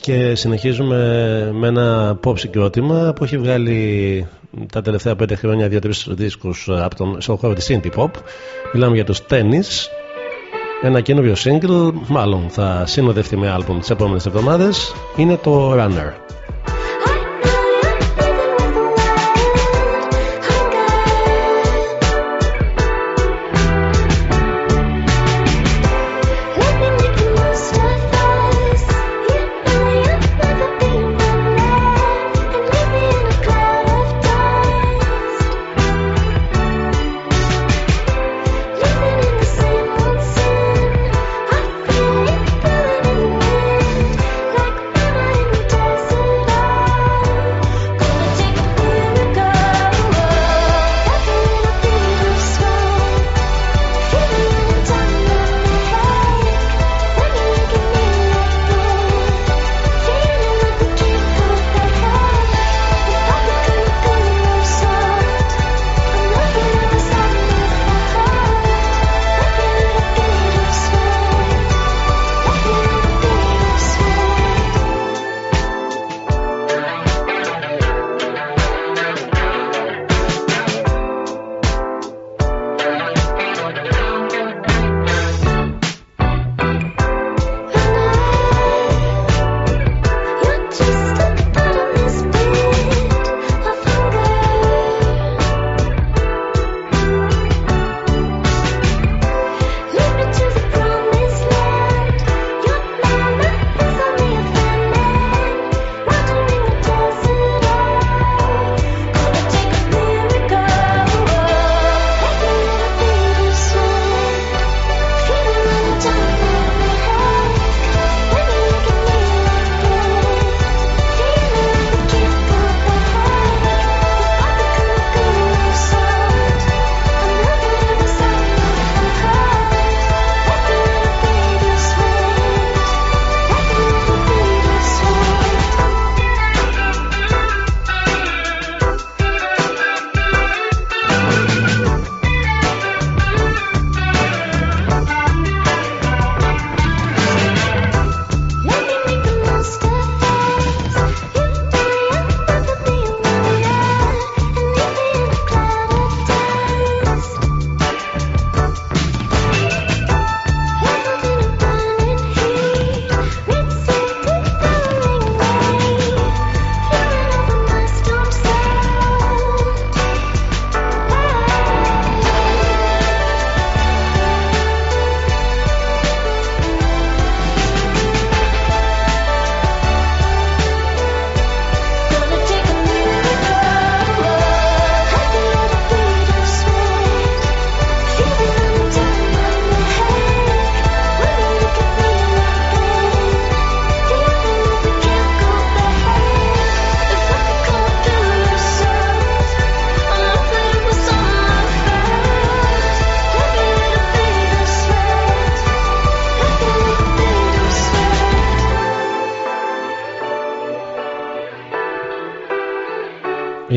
Και συνεχίζουμε με ένα pop συγκρότημα που έχει βγάλει τα τελευταία πέντε χρόνια δύο-τρεις δίσκους ε, από τον, στον χώρο της Indie μιλάμε για τους Tennis. Ένα καινούριο single μάλλον θα συνοδευτεί με άλμπουμ τις επόμενες εβδομάδες. Είναι το Runner.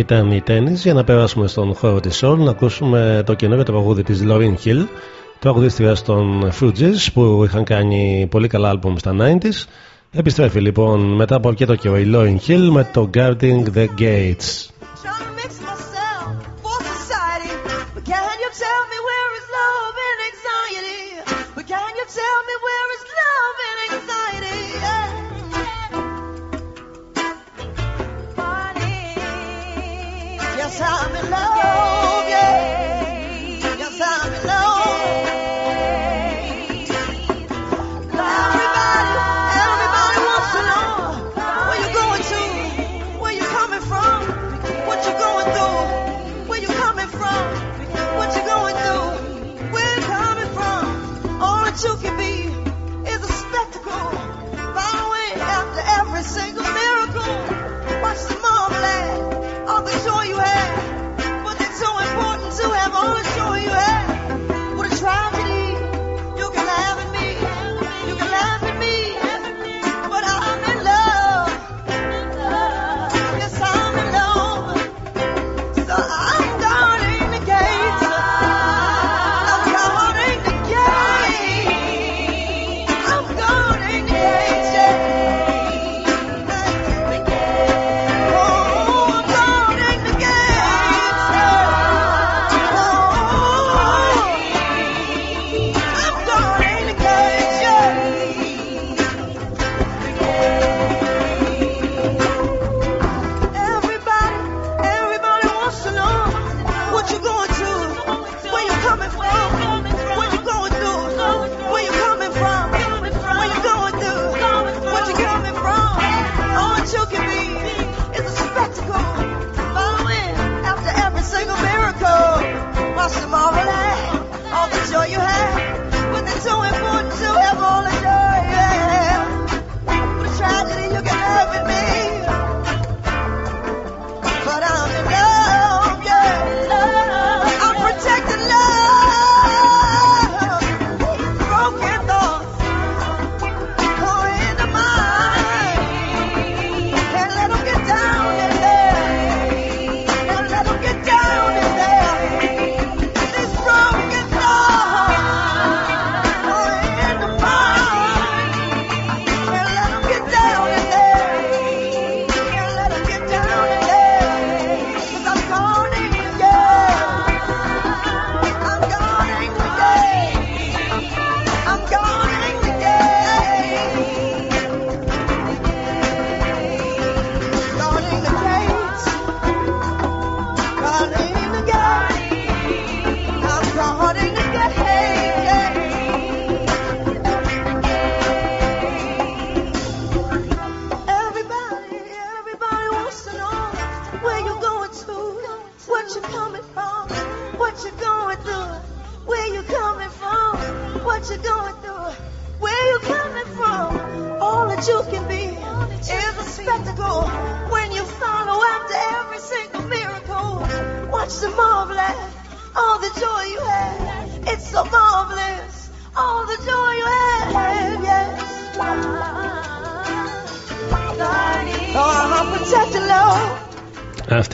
ήταν η Tennis για να περάσουμε στον χώρο της Soul να ακούσουμε το καινούριο τραγούδι της Lauren Hill τραγουδίστρια των Fugees που είχαν κάνει πολύ καλά άλμπουμ στα 90s επιστρέφει λοιπόν μετά από αρκετό καιρό η Lauren Hill με το Guarding the Gates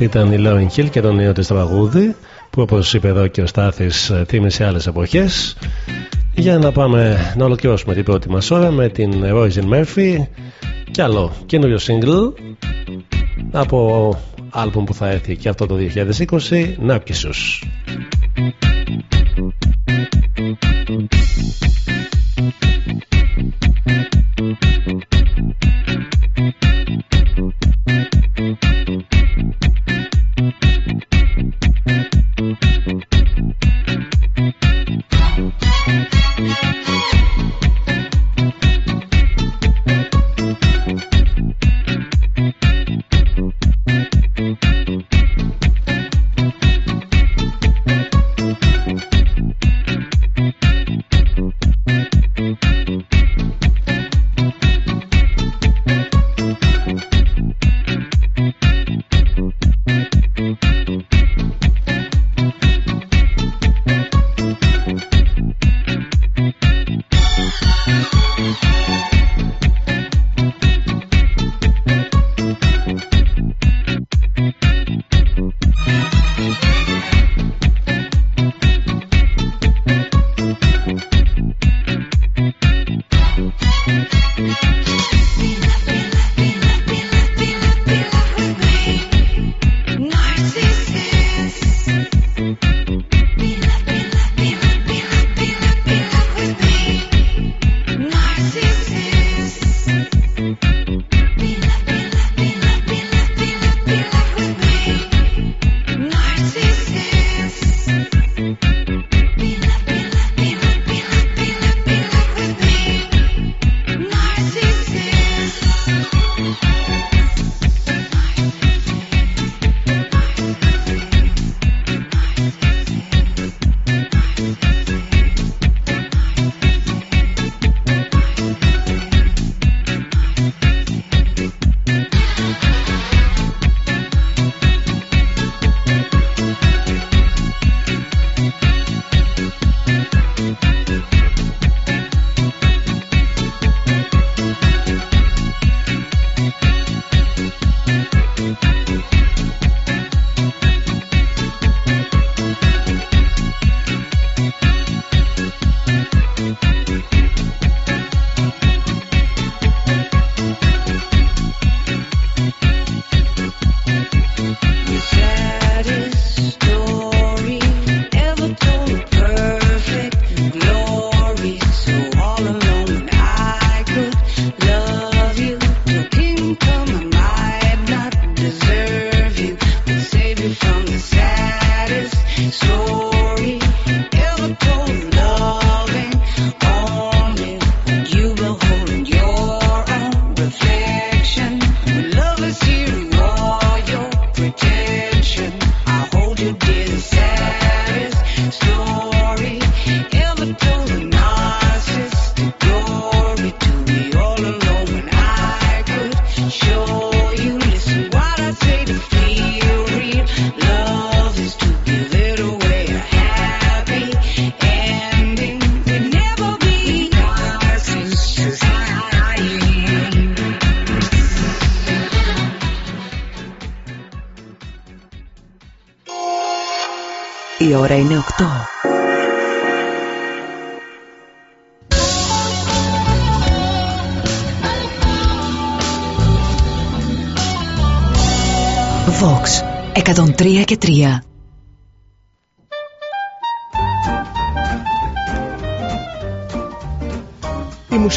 ήταν η Λόριν Χιλ και το νέο της τραγούδι που όπως είπε εδώ και ο Στάθης ε, θύμισε άλλες εποχές. Για να πάμε να ολοκληρώσουμε την πρώτη μας ώρα με την Royzen Murphy και άλλο καινούριο single από άλμπουμ που θα έρθει και αυτό το 2020 Νάπκισους.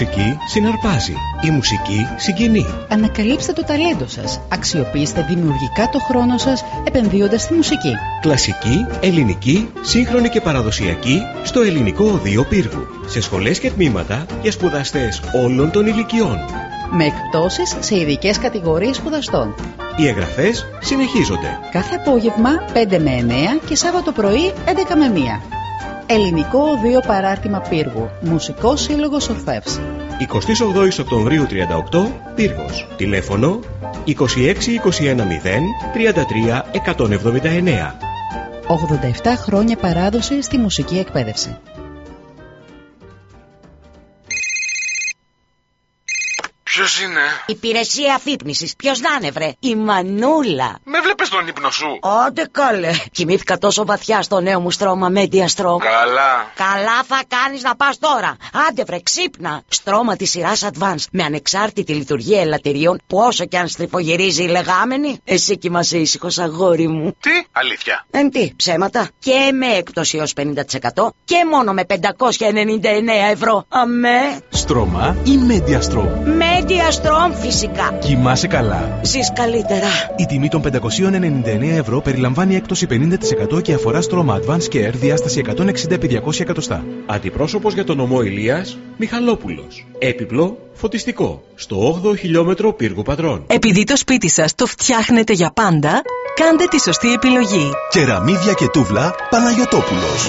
Μουσική συναρπάζει. Η μουσική συγκινεί. Ανακαλύψτε το ταλέντο σας. Αξιοποιήστε δημιουργικά το χρόνο σας επενδύοντας στη μουσική. Κλασική, ελληνική, σύγχρονη και παραδοσιακή στο ελληνικό οδείο πύργου. Σε σχολές και τμήματα για σπουδαστές όλων των ηλικιών. Με εκπτώσεις σε ειδικές κατηγορίες σπουδαστών. Οι εγγραφές συνεχίζονται. Κάθε απόγευμα 5 με 9 και Σάββατο πρωί 11 με 1. Ελληνικό Οδείο Παράρτημα Πύργου. Μουσικός Σύλλογος Ορφεύς. 28 Οκτωβρίου 38, Πύργος. Τηλέφωνο 26 21 0 33 179. 87 χρόνια παράδοση στη μουσική εκπαίδευση. Ποιος είναι; Υπηρεσία αφύπνισης. Ποιος να είναι, βρε; Η Μανούλα. Με βλέπε τον ύπνο σου; Άντε καλέ. Κοιμήθηκα τόσο βαθιά στο νέο μου στρώμα Media Strom. Καλά. Καλά θα κάνεις να πας τώρα. Άντε βρε, ξύπνα. Στρώμα της σειράς Advance με ανεξάρτητη λειτουργία ελαττηρίων που όσο κι αν στριφογυρίζει η λεγάμενη, εσύ κοιμάσαι ήσυχος αγόρι μου. Τι, αλήθεια. Εν τι, ψέματα. Και με έκπτωση έως 50% και μόνο με 599 ευρώ. Αμέ. Στρώμα ή Mediastrom. Media Strom φυσικά. Κοιμάσαι καλά. Ζεις καλύτερα. Η τιμή των 599 ευρώ περιλαμβάνει έκπτωση 50% και αφορά στρώμα Advanced Care διάσταση 160x200 εκατοστά. Αντιπρόσωπος για τον νομό Ηλίας, Μιχαλόπουλος. Έπιπλο, φωτιστικό. Στο 8ο χιλιόμετρο πύργου πατρών. Επειδή το σπίτι σας το φτιάχνετε για πάντα, κάντε τη σωστή επιλογή. Κεραμίδια και τούβλα Παναγιωτόπουλος.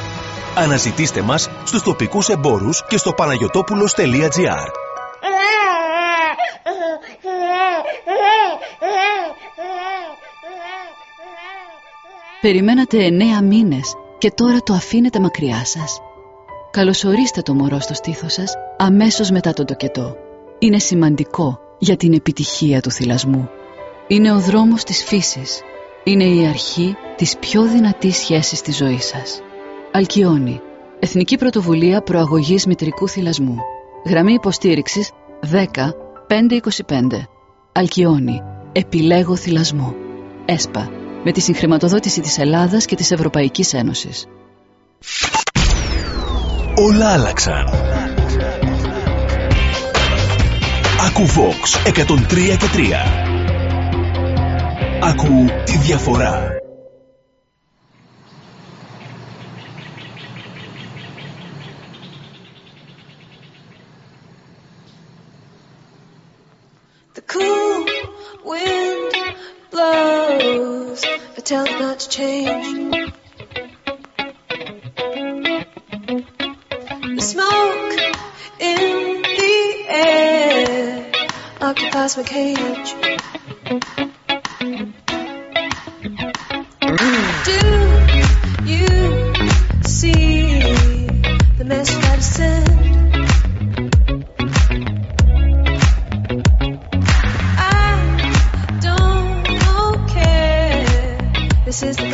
Αναζητήστε μας στους τοπικούς εμπόρους και στο παναγιωτόπουλος.gr Περιμένατε εννέα μήνες και τώρα το αφήνετε μακριά σας. Καλωσορίστε το μωρό στο στήθος σας αμέσως μετά τον τοκετό. Είναι σημαντικό για την επιτυχία του θυλασμού. Είναι ο δρόμος της φύσης. Είναι η αρχή της πιο δυνατής σχέσης της ζωής σας. Αλκιόνι. Εθνική Πρωτοβουλία Προαγωγής Μητρικού Θυλασμού. Γραμμή υποστήριξης 10 525. Αλκιόνι. Επιλέγω θυλασμό. ΕΣΠΑ. Με τη συγχρηματοδότηση της Ελλάδας και της Ευρωπαϊκής Ένωσης. Όλα άλλαξαν. Ακού Vox 103 και 3. Ακού τη διαφορά. Tell it not to change. The smoke in the air occupies my cage. Do you see the message that I send? This is the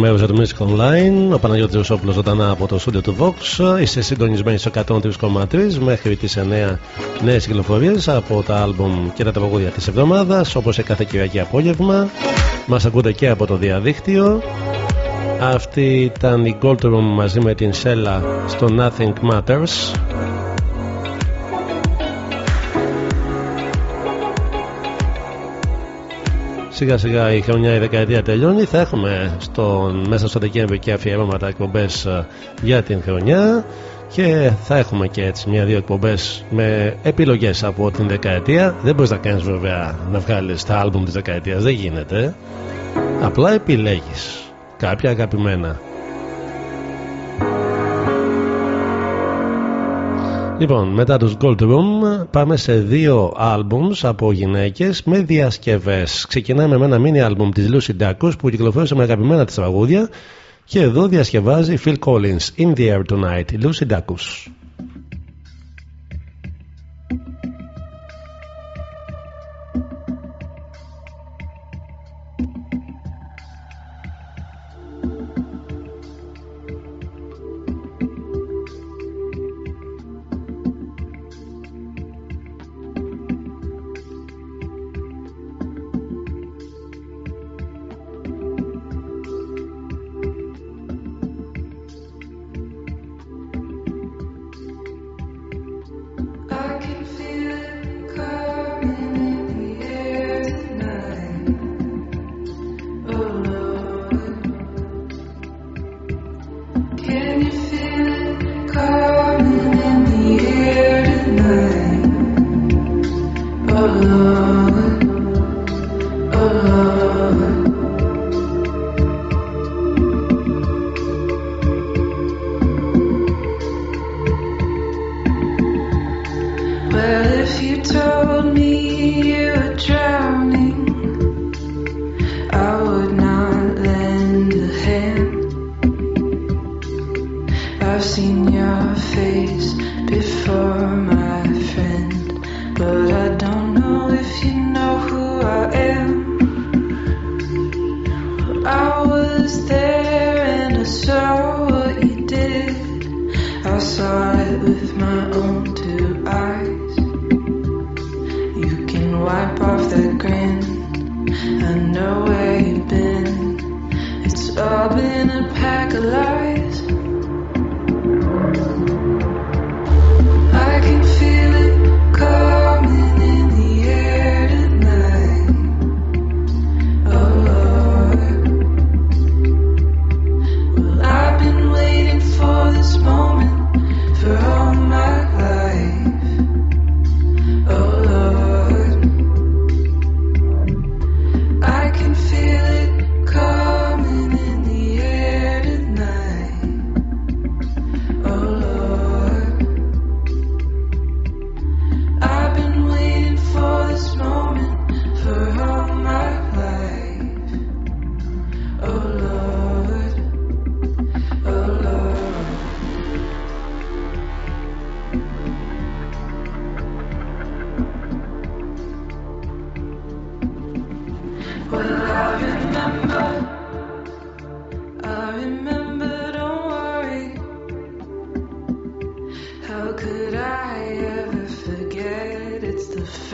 Δεύτερο μέρο για το Music Online. Ο Παναγιώτης Ρουσόπουλο ζωντανά από το στούντιο του Vox. Είστε συντονισμένοι στο 103,3 μέχρι τις 9 νέες κυκλοφορίες από τα άλμπουμ και τα τραγούδια της εβδομάδας. Όπως σε κάθε Κυριακή απόγευμα. Μας ακούτε και από το διαδίκτυο. Αυτή ήταν η Gold Room μαζί με την Σέλα στο Nothing Matters. Σιγά σιγά η χρονιά η δεκαετία τελειώνει. Θα έχουμε στο, μέσα στο Δεκέμβρη και αφιερώματα εκπομπές για την χρονιά. Και θα έχουμε και έτσι μια-δύο εκπομπές με επιλογές από την δεκαετία. Δεν μπορείς να κάνεις βέβαια να βγάλεις τα άλμπουμ της δεκαετίας, δεν γίνεται. Απλά επιλέγεις κάποια αγαπημένα. Λοιπόν, μετά τους Gold Room πάμε σε δύο άλμπουμς από γυναίκες με διασκευές. Ξεκινάμε με ένα mini άλμπουμ της Lucy Dacus που κυκλοφόρησε με αγαπημένα της τραγούδια και εδώ διασκευάζει Phil Collins In The Air Tonight, Lucy Dacus.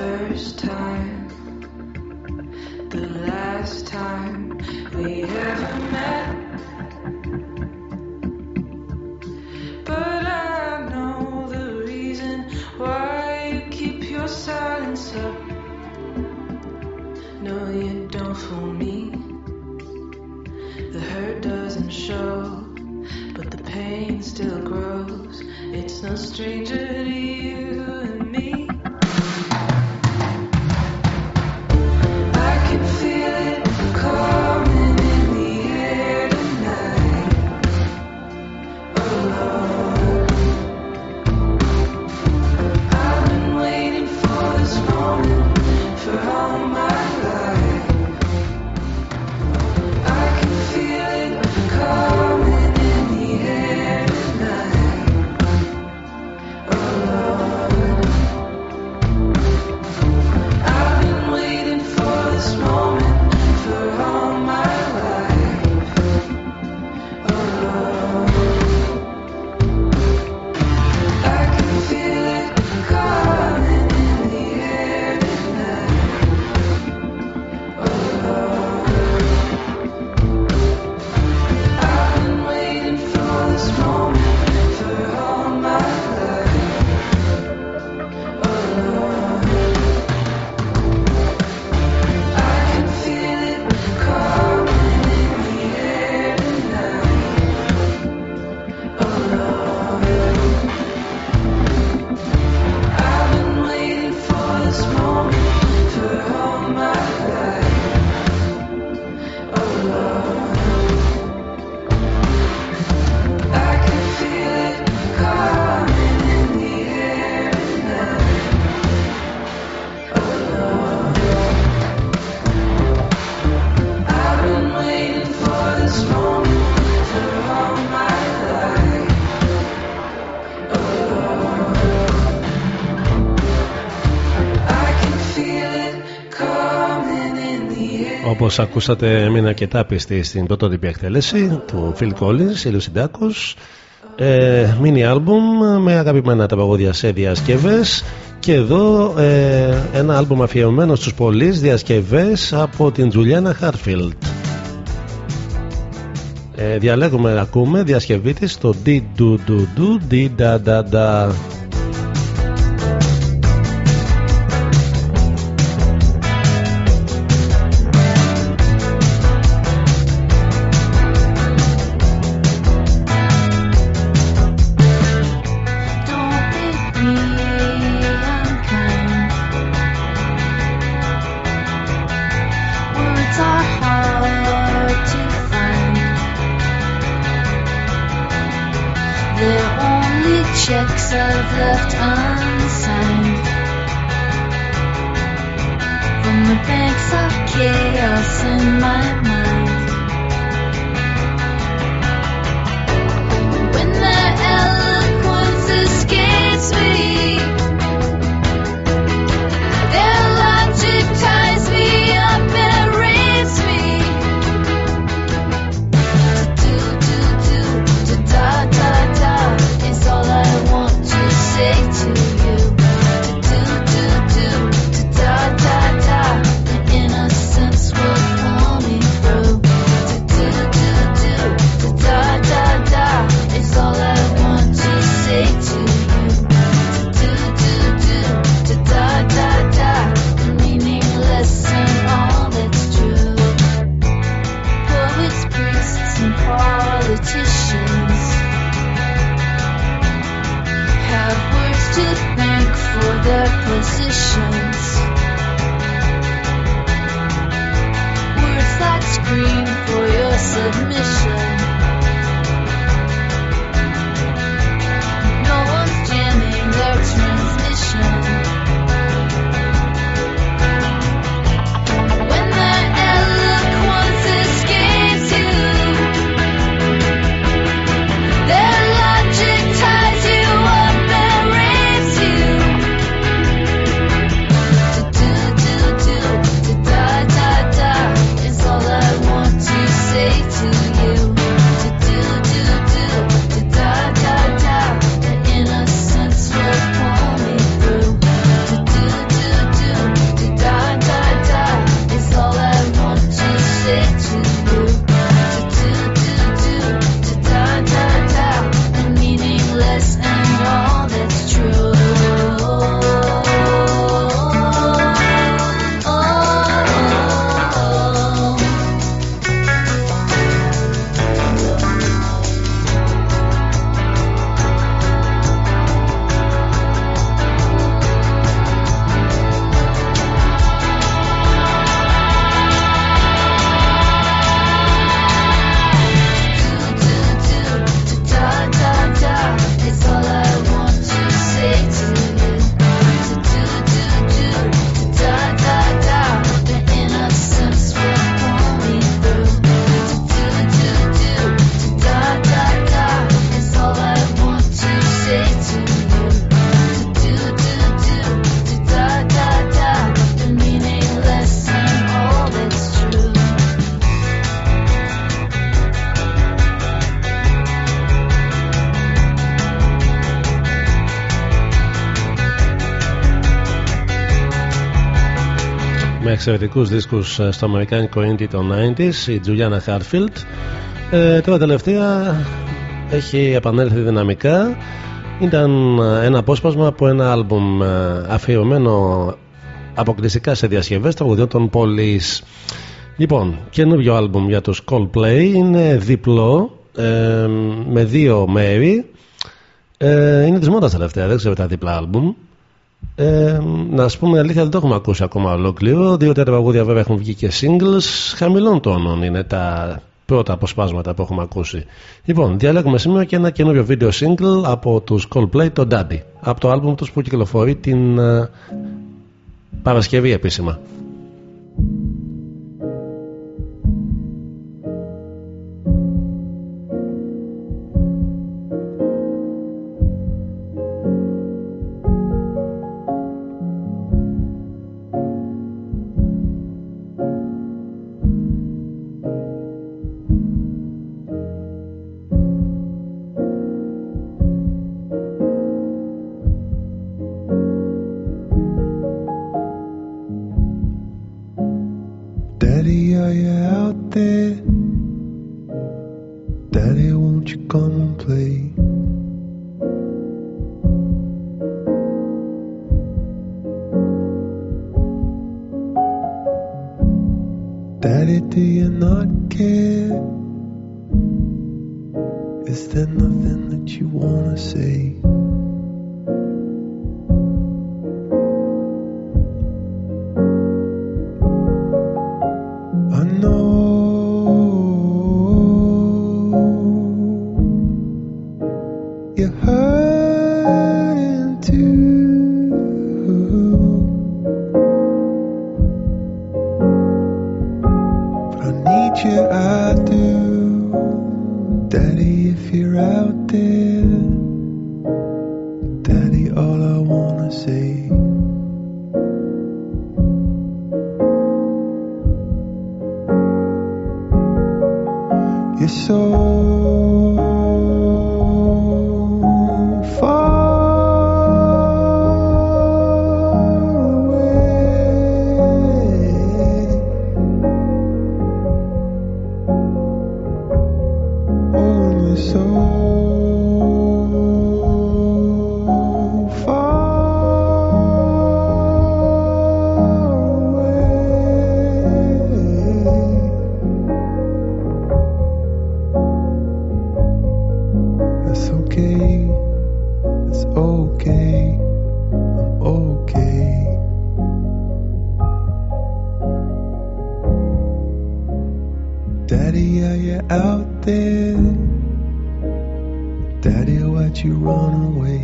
first time, the last time we ever met. But I know the reason why you keep your silence up. No, you don't fool me. The hurt doesn't show, but the pain still grows. It's no stranger to you. Όπως ακούσατε έμεινα και τάπιστη στην πρωτότυπη εκτέλεση του Phil Collins, Ήλιος Συντάκος ε, mini με αγαπημένα τα παγόδια σε διασκευές. Και εδώ ε, ένα album αφιερωμένο στους πολλείς διασκευές από την Τζουλιάνα Χάρφιλτ ε, διαλέγουμε, ακούμε διασκευή της στο D-Do-Do-Do D-Da-Da-Da εξαιρετικούς δίσκους ε, στο αμερικάνικο indie των 90s η Juliana Hartfield ε, τώρα τελευταία έχει επανέλθει δυναμικά. Ήταν ε, ένα απόσπασμα από ένα άλμπουμ ε, αφιερωμένο αποκλειστικά σε διασκευές τραγουδιών των Police. Λοιπόν καινούριο άλμπουμ για τους Coldplay είναι διπλό ε, με δύο μέρη. Ε, είναι της μόδας τελευταία δεν ξέρω τα διπλά άλμπουμ ε, να σου πούμε αλήθεια δεν το έχουμε ακούσει ακόμα ολόκληρο. Δύο τέτοια τραγούδια βέβαια έχουν βγει και singles. Χαμηλών τόνων είναι τα πρώτα αποσπάσματα που έχουμε ακούσει. Λοιπόν διαλέγουμε σήμερα και ένα καινούριο βίντεο single από τους Coldplay το Daddy. Από το άλμπουμ τους που κυκλοφορεί την uh, Παρασκευή επίσημα Daddy, are you out there? Daddy, why'd you run away?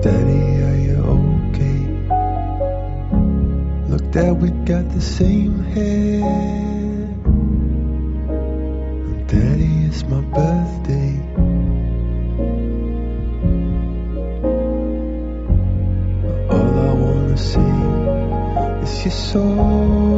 Daddy, are you okay? Look, Dad, we got the same hair. so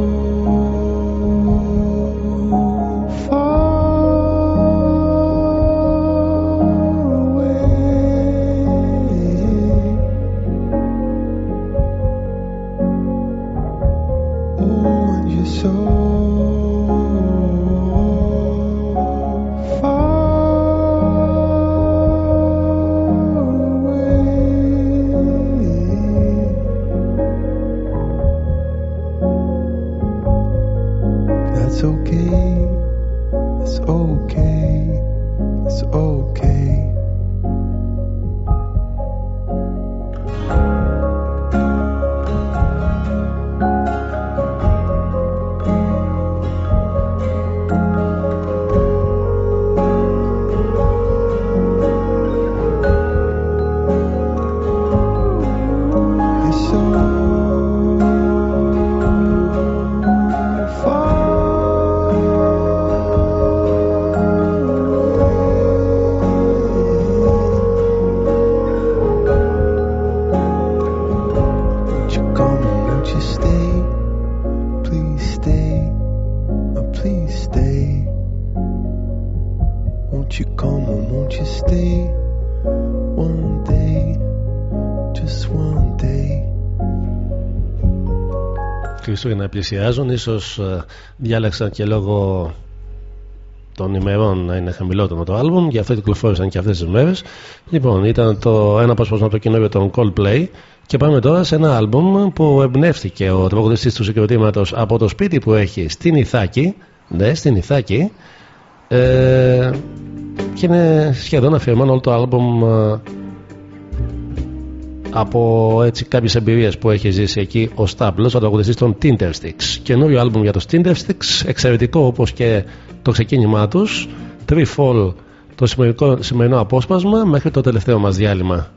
Χριστούγεννα πλησιάζουν, ίσως ε, διάλεξαν και λόγω των ημερών να είναι χαμηλότερο το άλμπουμ, γι' αυτό κυκλοφόρησαν και αυτές τις μέρες. Λοιπόν, ήταν το ένα απόσπασμα από το κοινό για τον Coldplay. Και πάμε τώρα σε ένα άλμπουμ που εμπνεύστηκε ο τραγουδιστής του συγκροτήματος από το σπίτι που έχει στην Ιθάκη, ναι, στην Ιθάκη, ε, και είναι σχεδόν αφιερωμένο όλο το άλμπουμ ε, από έτσι κάποιες εμπειρίες που έχεις ζήσει εκεί ο Στάπλος, ο τραγουδιστής των Tindersticks. Καινούριο άλμπουμ για τους Tindersticks, εξαιρετικό όπως και το ξεκίνημά τους. Three Fall το σημερινό, σημερινό απόσπασμα μέχρι το τελευταίο μας διάλειμμα.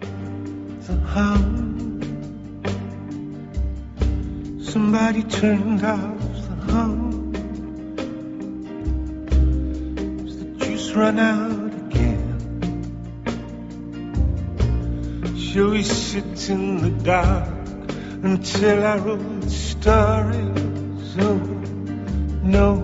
Somehow, somebody turned off the hum. Is the juice run out Shall we sit in the dark until our old stories? Oh, no,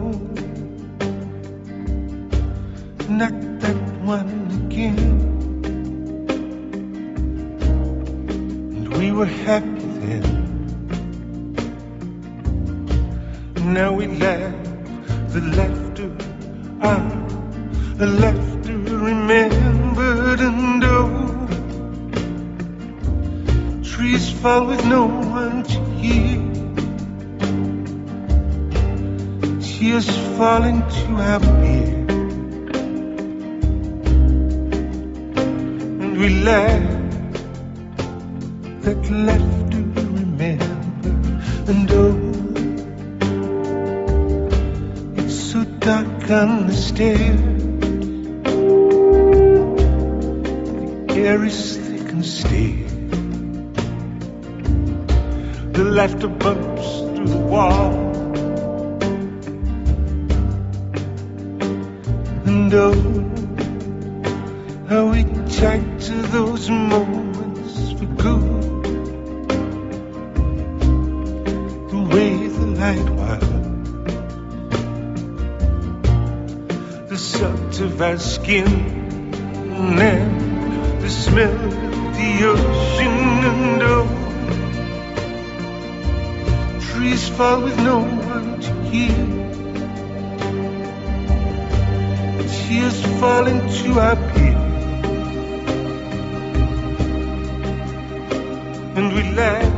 To appear. And we.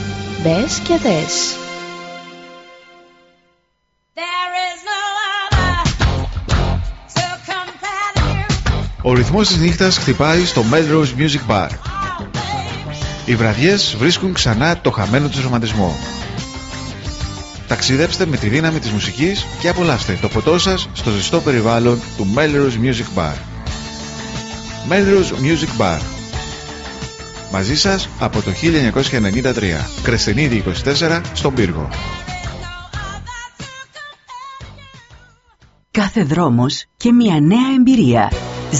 Μπες και δες. Ο ρυθμός της νύχτας χτυπάει στο Melrose Music Bar. Οι βραδιές βρίσκουν ξανά το χαμένο του ρομαντισμό. Ταξιδέψτε με τη δύναμη της μουσικής και απολαύστε το ποτό σας στο ζεστό περιβάλλον του Melrose Music Bar. Melrose Music Bar. Μαζί σας από το 1993. Κρεσθενίδη 24 στον Πύργο. Κάθε δρόμος και μια νέα εμπειρία.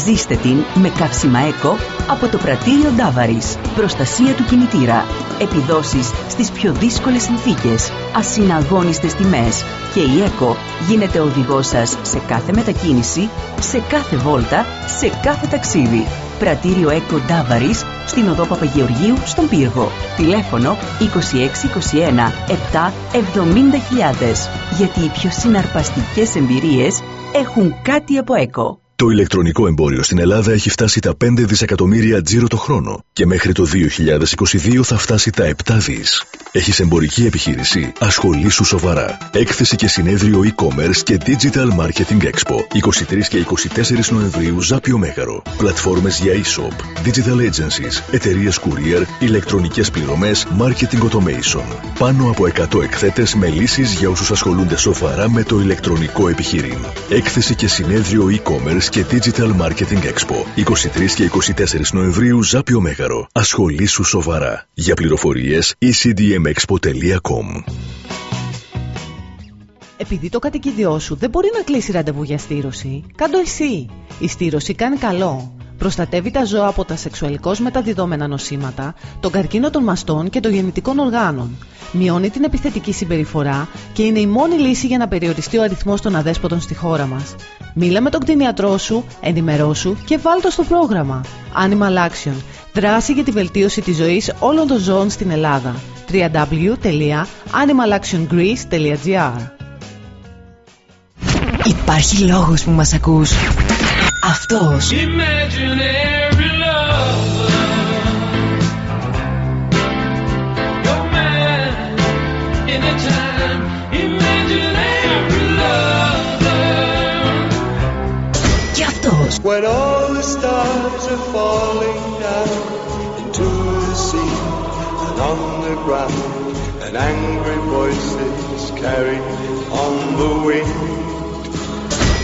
Ζήστε την με καύσιμα ΕΚΟ από το πρατήριο Ντάβαρης. Προστασία του κινητήρα. Επιδόσεις στις πιο δύσκολες συνθήκες. Ασυναγώνιστες τιμές. Και η ΕΚΟ γίνεται οδηγός σας σε κάθε μετακίνηση, σε κάθε βόλτα, σε κάθε ταξίδι. Πρατήριο ΕΚΟ Ντάβαρης στην οδό Παπαγεωργίου στον Πύργο. Τηλέφωνο 2621 7 70.000. Γιατί οι πιο συναρπαστικές εμπειρίες έχουν κάτι από ΕΚΟ. Το ηλεκτρονικό εμπόριο στην Ελλάδα έχει φτάσει τα 5 δισεκατομμύρια τζίρο το χρόνο και μέχρι το 2022 θα φτάσει τα 7 δις. Έχεις εμπορική επιχείρηση, ασχολήσου σοβαρά. Έκθεση και συνέδριο e-commerce και Digital Marketing Expo 23 και 24 Νοεμβρίου Ζάπιο Μέγαρο. Πλατφόρμες για e-shop, digital agencies, εταιρείες courier, ηλεκτρονικές πληρωμές, marketing automation. Πάνω από 100 εκθέτες με λύσεις για όσους ασχολούνται σοβαρά με το ηλεκτρονικό επιχείρημα. Έκθεση και συνέδριο e-commerce και Digital Marketing Expo 23 και 24 Νοεμβρίου Ζάπιο Μέγαρο. Ασχολήσου σοβαρά. Για πληροφορίες ecdmexpo.com Επειδή το κατοικίδιό σου δεν μπορεί να κλείσει ραντεβού για στήρωση, κάντο εσύ. Η στήρωση κάνει καλό. Προστατεύει τα ζώα από τα σεξουαλικώς μεταδιδόμενα νοσήματα, τον καρκίνο των μαστών και των γεννητικών οργάνων. Μειώνει την επιθετική συμπεριφορά και είναι η μόνη λύση για να περιοριστεί ο αριθμός των αδέσποτων στη χώρα μας. Μίλα με τον κτηνιατρό σου, ενημερώσου και βάλ το στο πρόγραμμα. Animal Action. Δράση για τη βελτίωση της ζωής όλων των ζώων στην Ελλάδα. www.animalactiongreece.gr Υπάρχει λόγος που μας ακούς. Αυτός. Imaginary lover. No man, anytime. Imaginary lover. Και αυτός. When all the stars are falling down into the sea and on the ground, and angry voices carry on the wind.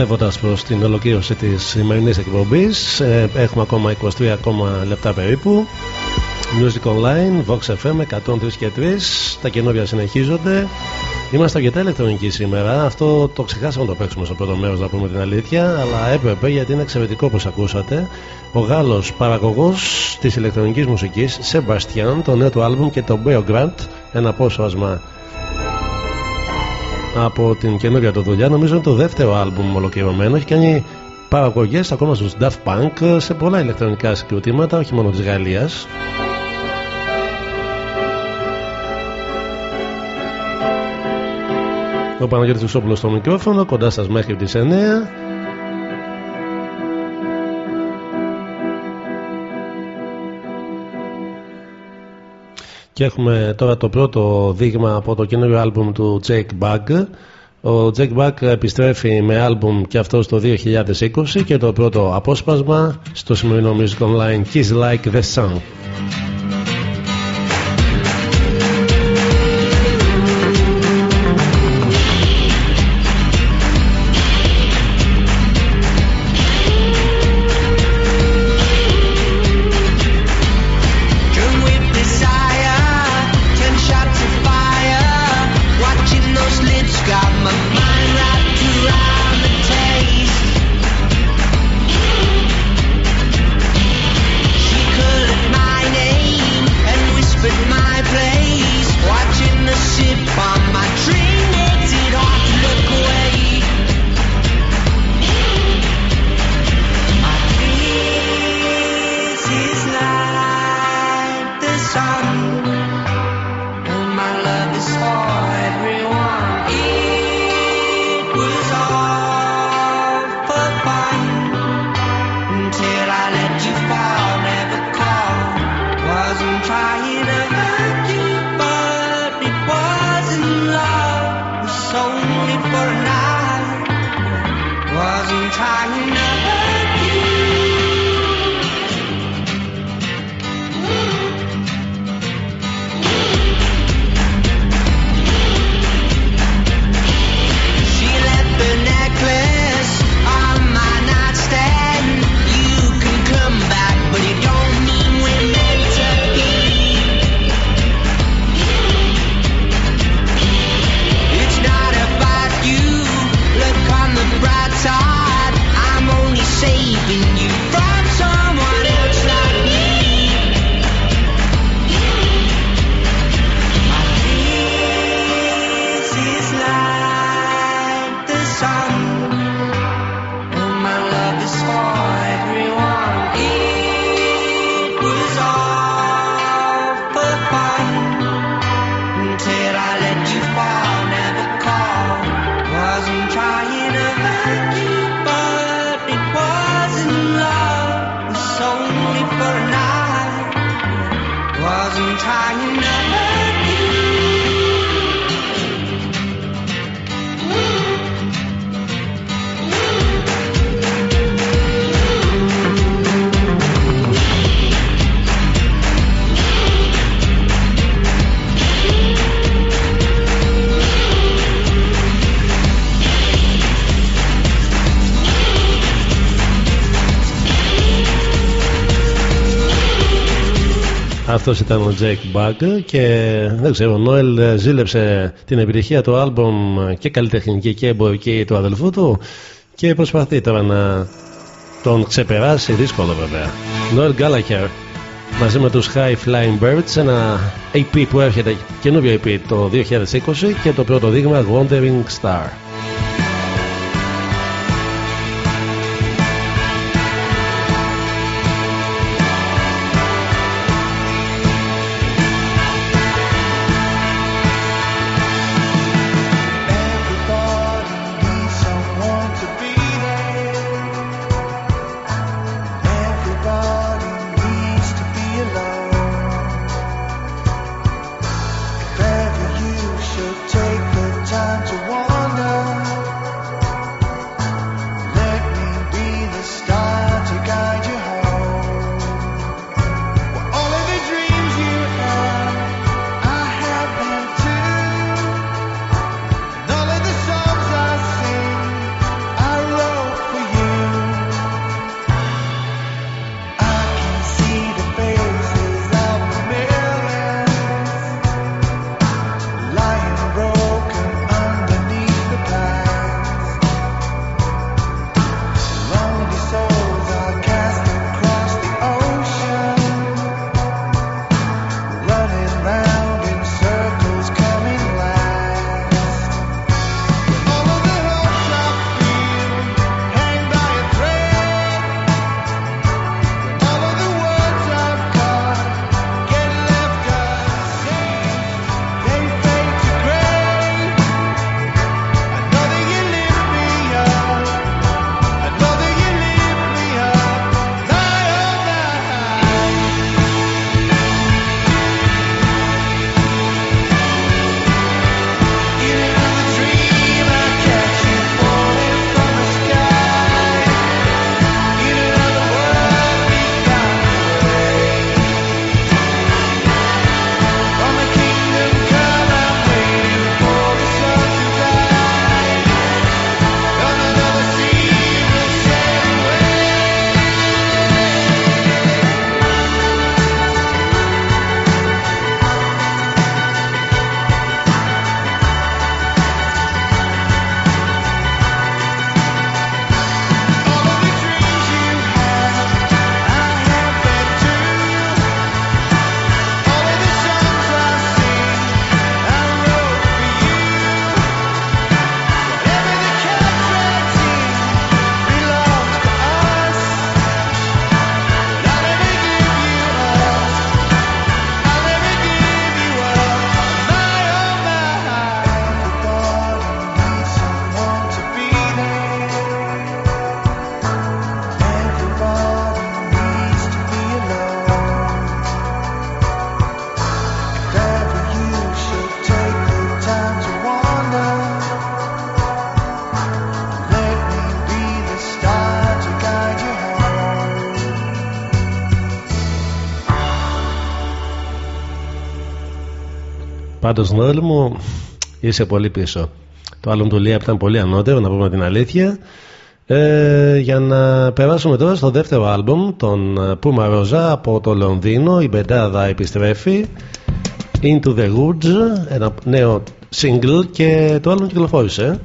Οδεύοντα προς την ολοκλήρωση της σημερινής εκπομπής. Ε, έχουμε ακόμα 23 ακόμα λεπτά περίπου. Music Online, Vox FM 103 και 3. Τα καινούργια συνεχίζονται. Είμαστε αρκετά ηλεκτρονικοί σήμερα. Αυτό το ξεχάσαμε να το παίξουμε στο πρώτο μέρος, να πούμε την αλήθεια. Αλλά έπρεπε γιατί είναι εξαιρετικό όπω ακούσατε. Ο Γάλλος παραγωγός της ηλεκτρονικής μουσικής, Sebastian, το νέο του άλμπουμ και το Beo Grant, ένα απόσπασμα από την καινούργια του δουλειά. Νομίζω είναι το δεύτερο άλμπουμ ολοκληρωμένο. Έχει κάνει παραγωγές ακόμα στους Daft Punk σε πολλά ηλεκτρονικά συγκροτήματα, όχι μόνο της Γαλλίας. Ο Παναγιώτης Βουσόπουλος στο μικρόφωνο, κοντά σας μέχρι τις 9. Και έχουμε τώρα το πρώτο δείγμα από το καινούριο άλμπουμ του Jake Bug. Ο Jake Bug επιστρέφει με άλμπουμ και αυτό το 2020 και το πρώτο απόσπασμα στο σημερινό Music Online Kiss Like the Sun. Αυτός ήταν ο Jake Bug και δεν ξέρω, ο Νόελ ζήλεψε την επιτυχία του άλμπομ και καλλιτεχνική και εμπορική του αδελφού του και προσπαθεί τώρα να τον ξεπεράσει, δύσκολο βέβαια. Νόελ Gallagher μαζί με τους High Flying Birds, ένα EP που έρχεται, καινούριο EP το 2020 και το πρώτο δείγμα Wandering Star. Είσαι πολύ πίσω. Το άλλο του Λία ήταν πολύ ανώτερο, να πούμε την αλήθεια. Ε, για να περάσουμε τώρα στο δεύτερο άλμπομ των Puma Rosa από το Λονδίνο η μπεντάδα επιστρέφει Into the Woods ένα νέο single και το άλλο κυκλοφόρησε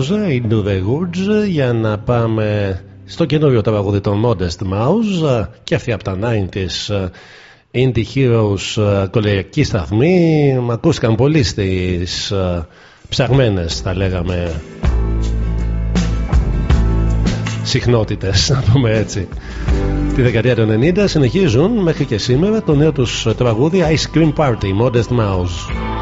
Into για να πάμε στο καινούριο τραγούδι των Modest Mouse ε, και αυτή από τα 90s ε, Indie Heroes ε, σταθμή μ' πολύ στις ψαγμένες. θα λέγαμε Συχνότητες να πούμε έτσι τη δεκαετία του 90 συνεχίζουν μέχρι και σήμερα το νέο τους τραγούδι Ice Cream Party Modest Mouse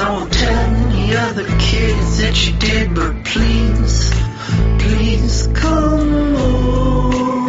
on telling the other kids that you did, but please, please come home.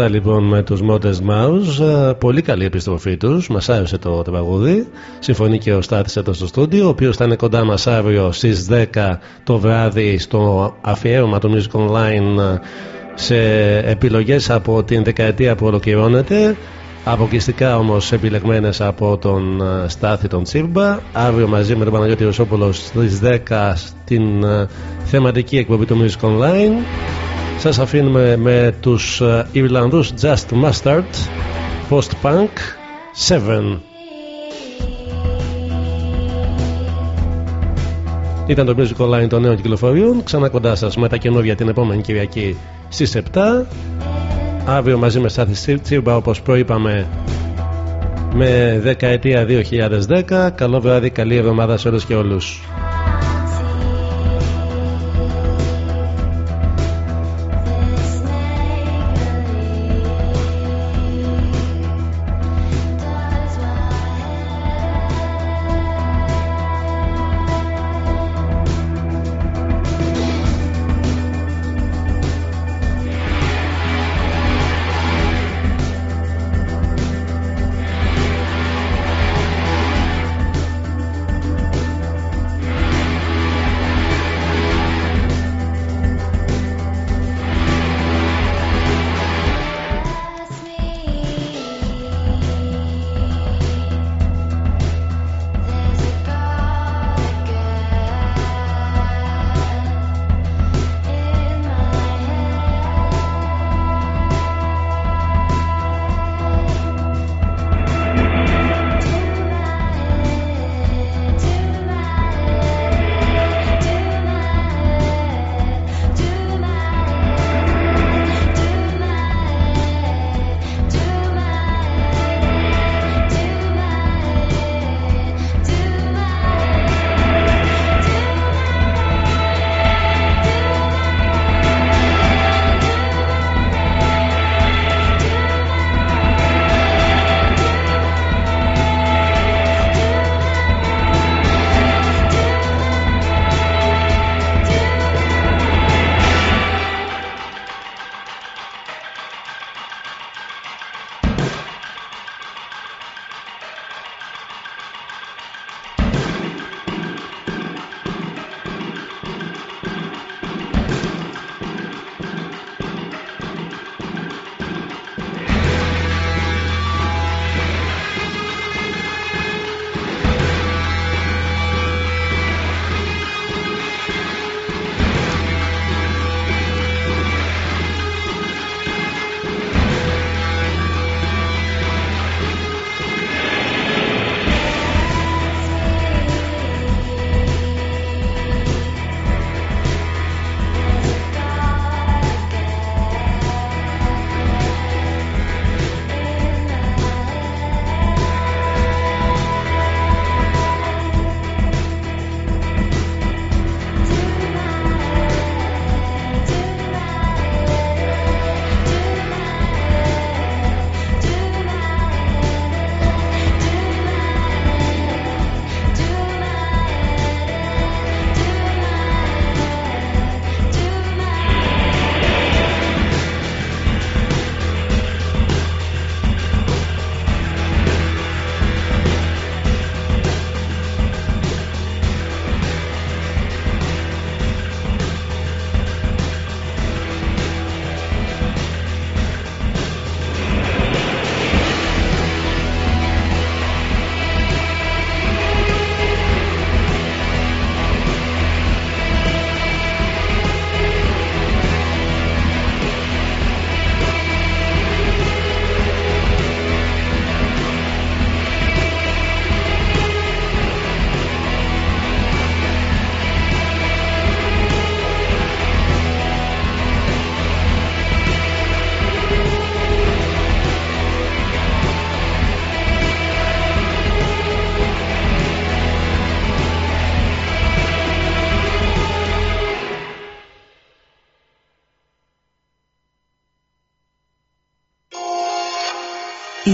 Αυτά λοιπόν με τους Modest Mouse. Ε, Πολύ καλή επιστροφή τους. Μας άρεσε το τραγούδι. Συμφωνεί και ο Στάθης εδώ στο στούντιο, ο οποίος θα είναι κοντά μας αύριο στις 10 το βράδυ στο αφιέρωμα του Music Online ε, σε επιλογές από την δεκαετία που ολοκληρώνεται. Αποκλειστικά όμως επιλεγμένες από τον ε, Στάθη τον Τσίρμπα. Αύριο μαζί με τον Παναγιώτη Ρωσόπουλο στις 10 στην ε, θεματική εκπομπή του Music Online. Σας αφήνουμε με τους ε, Ιρλανδούς Just Mustard Post Punk 7 Ήταν το Music Online των νέων κυκλοφοριών. Ξανά κοντά σας με τα καινούργια την επόμενη Κυριακή στις 7 Αύριο μαζί με Στάθη Τσίρμπα όπως προείπαμε με δεκαετία 2010 Καλό βράδυ, καλή εβδομάδα σε όλους και όλους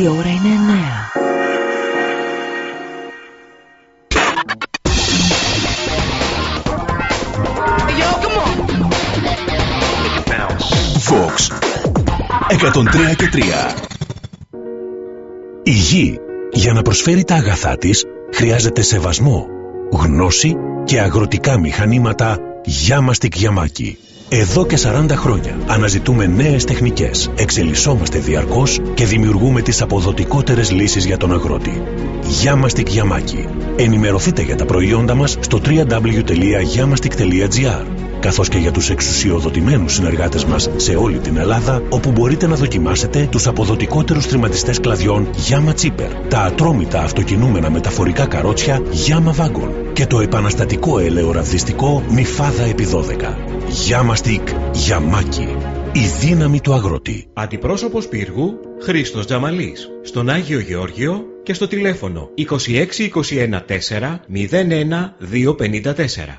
Η ώρα είναι εννέα. Vox 103 και 3. Η γη για να προσφέρει τα αγαθά της χρειάζεται σεβασμό, γνώση και αγροτικά μηχανήματα Γιάμαστικ Γιαμάκι. Εδώ και 40 χρόνια αναζητούμε νέες τεχνικές, εξελισσόμαστε διαρκώς και δημιουργούμε τις αποδοτικότερες λύσεις για τον αγρότη. Γιάμαστικ Γιαμάκι. Ενημερωθείτε για τα προϊόντα μας στο www.yamastik.gr καθώς και για τους εξουσιοδοτημένους συνεργάτες μας σε όλη την Ελλάδα όπου μπορείτε να δοκιμάσετε τους αποδοτικότερους τριματιστές κλαδιών Yama Chipper, τα ατρόμητα αυτοκινούμενα μεταφορικά καρότσια Yama Wagon και το επαναστατικό ελαιοραβδιστικό Μιφάδα επί 12. Yama Stick Yamaki. Η δύναμη του αγρότη. Αντιπρόσωπος πύργου Χρήστος Τζαμαλής. Στον Άγιο Γεώργιο και στο τηλέφωνο 26214 01254.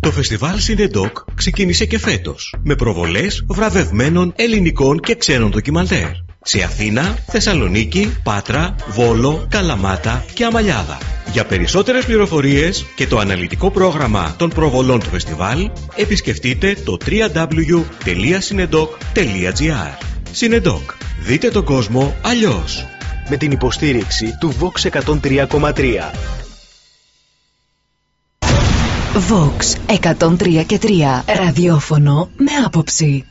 Το φεστιβάλ Σινεντόκ ξεκίνησε και φέτος με προβολές βραβευμένων ελληνικών και ξένων ντοκιμαντέρ σε Αθήνα, Θεσσαλονίκη, Πάτρα, Βόλο, Καλαμάτα και Αμαλιάδα. Για περισσότερες πληροφορίες και το αναλυτικό πρόγραμμα των προβολών του φεστιβάλ επισκεφτείτε το www.cinedoc.gr Cinedoc. Δείτε τον κόσμο αλλιώς. Με την υποστήριξη του Vox 103,3. Vox 103 και 3 ραδιόφωνο με άποψη.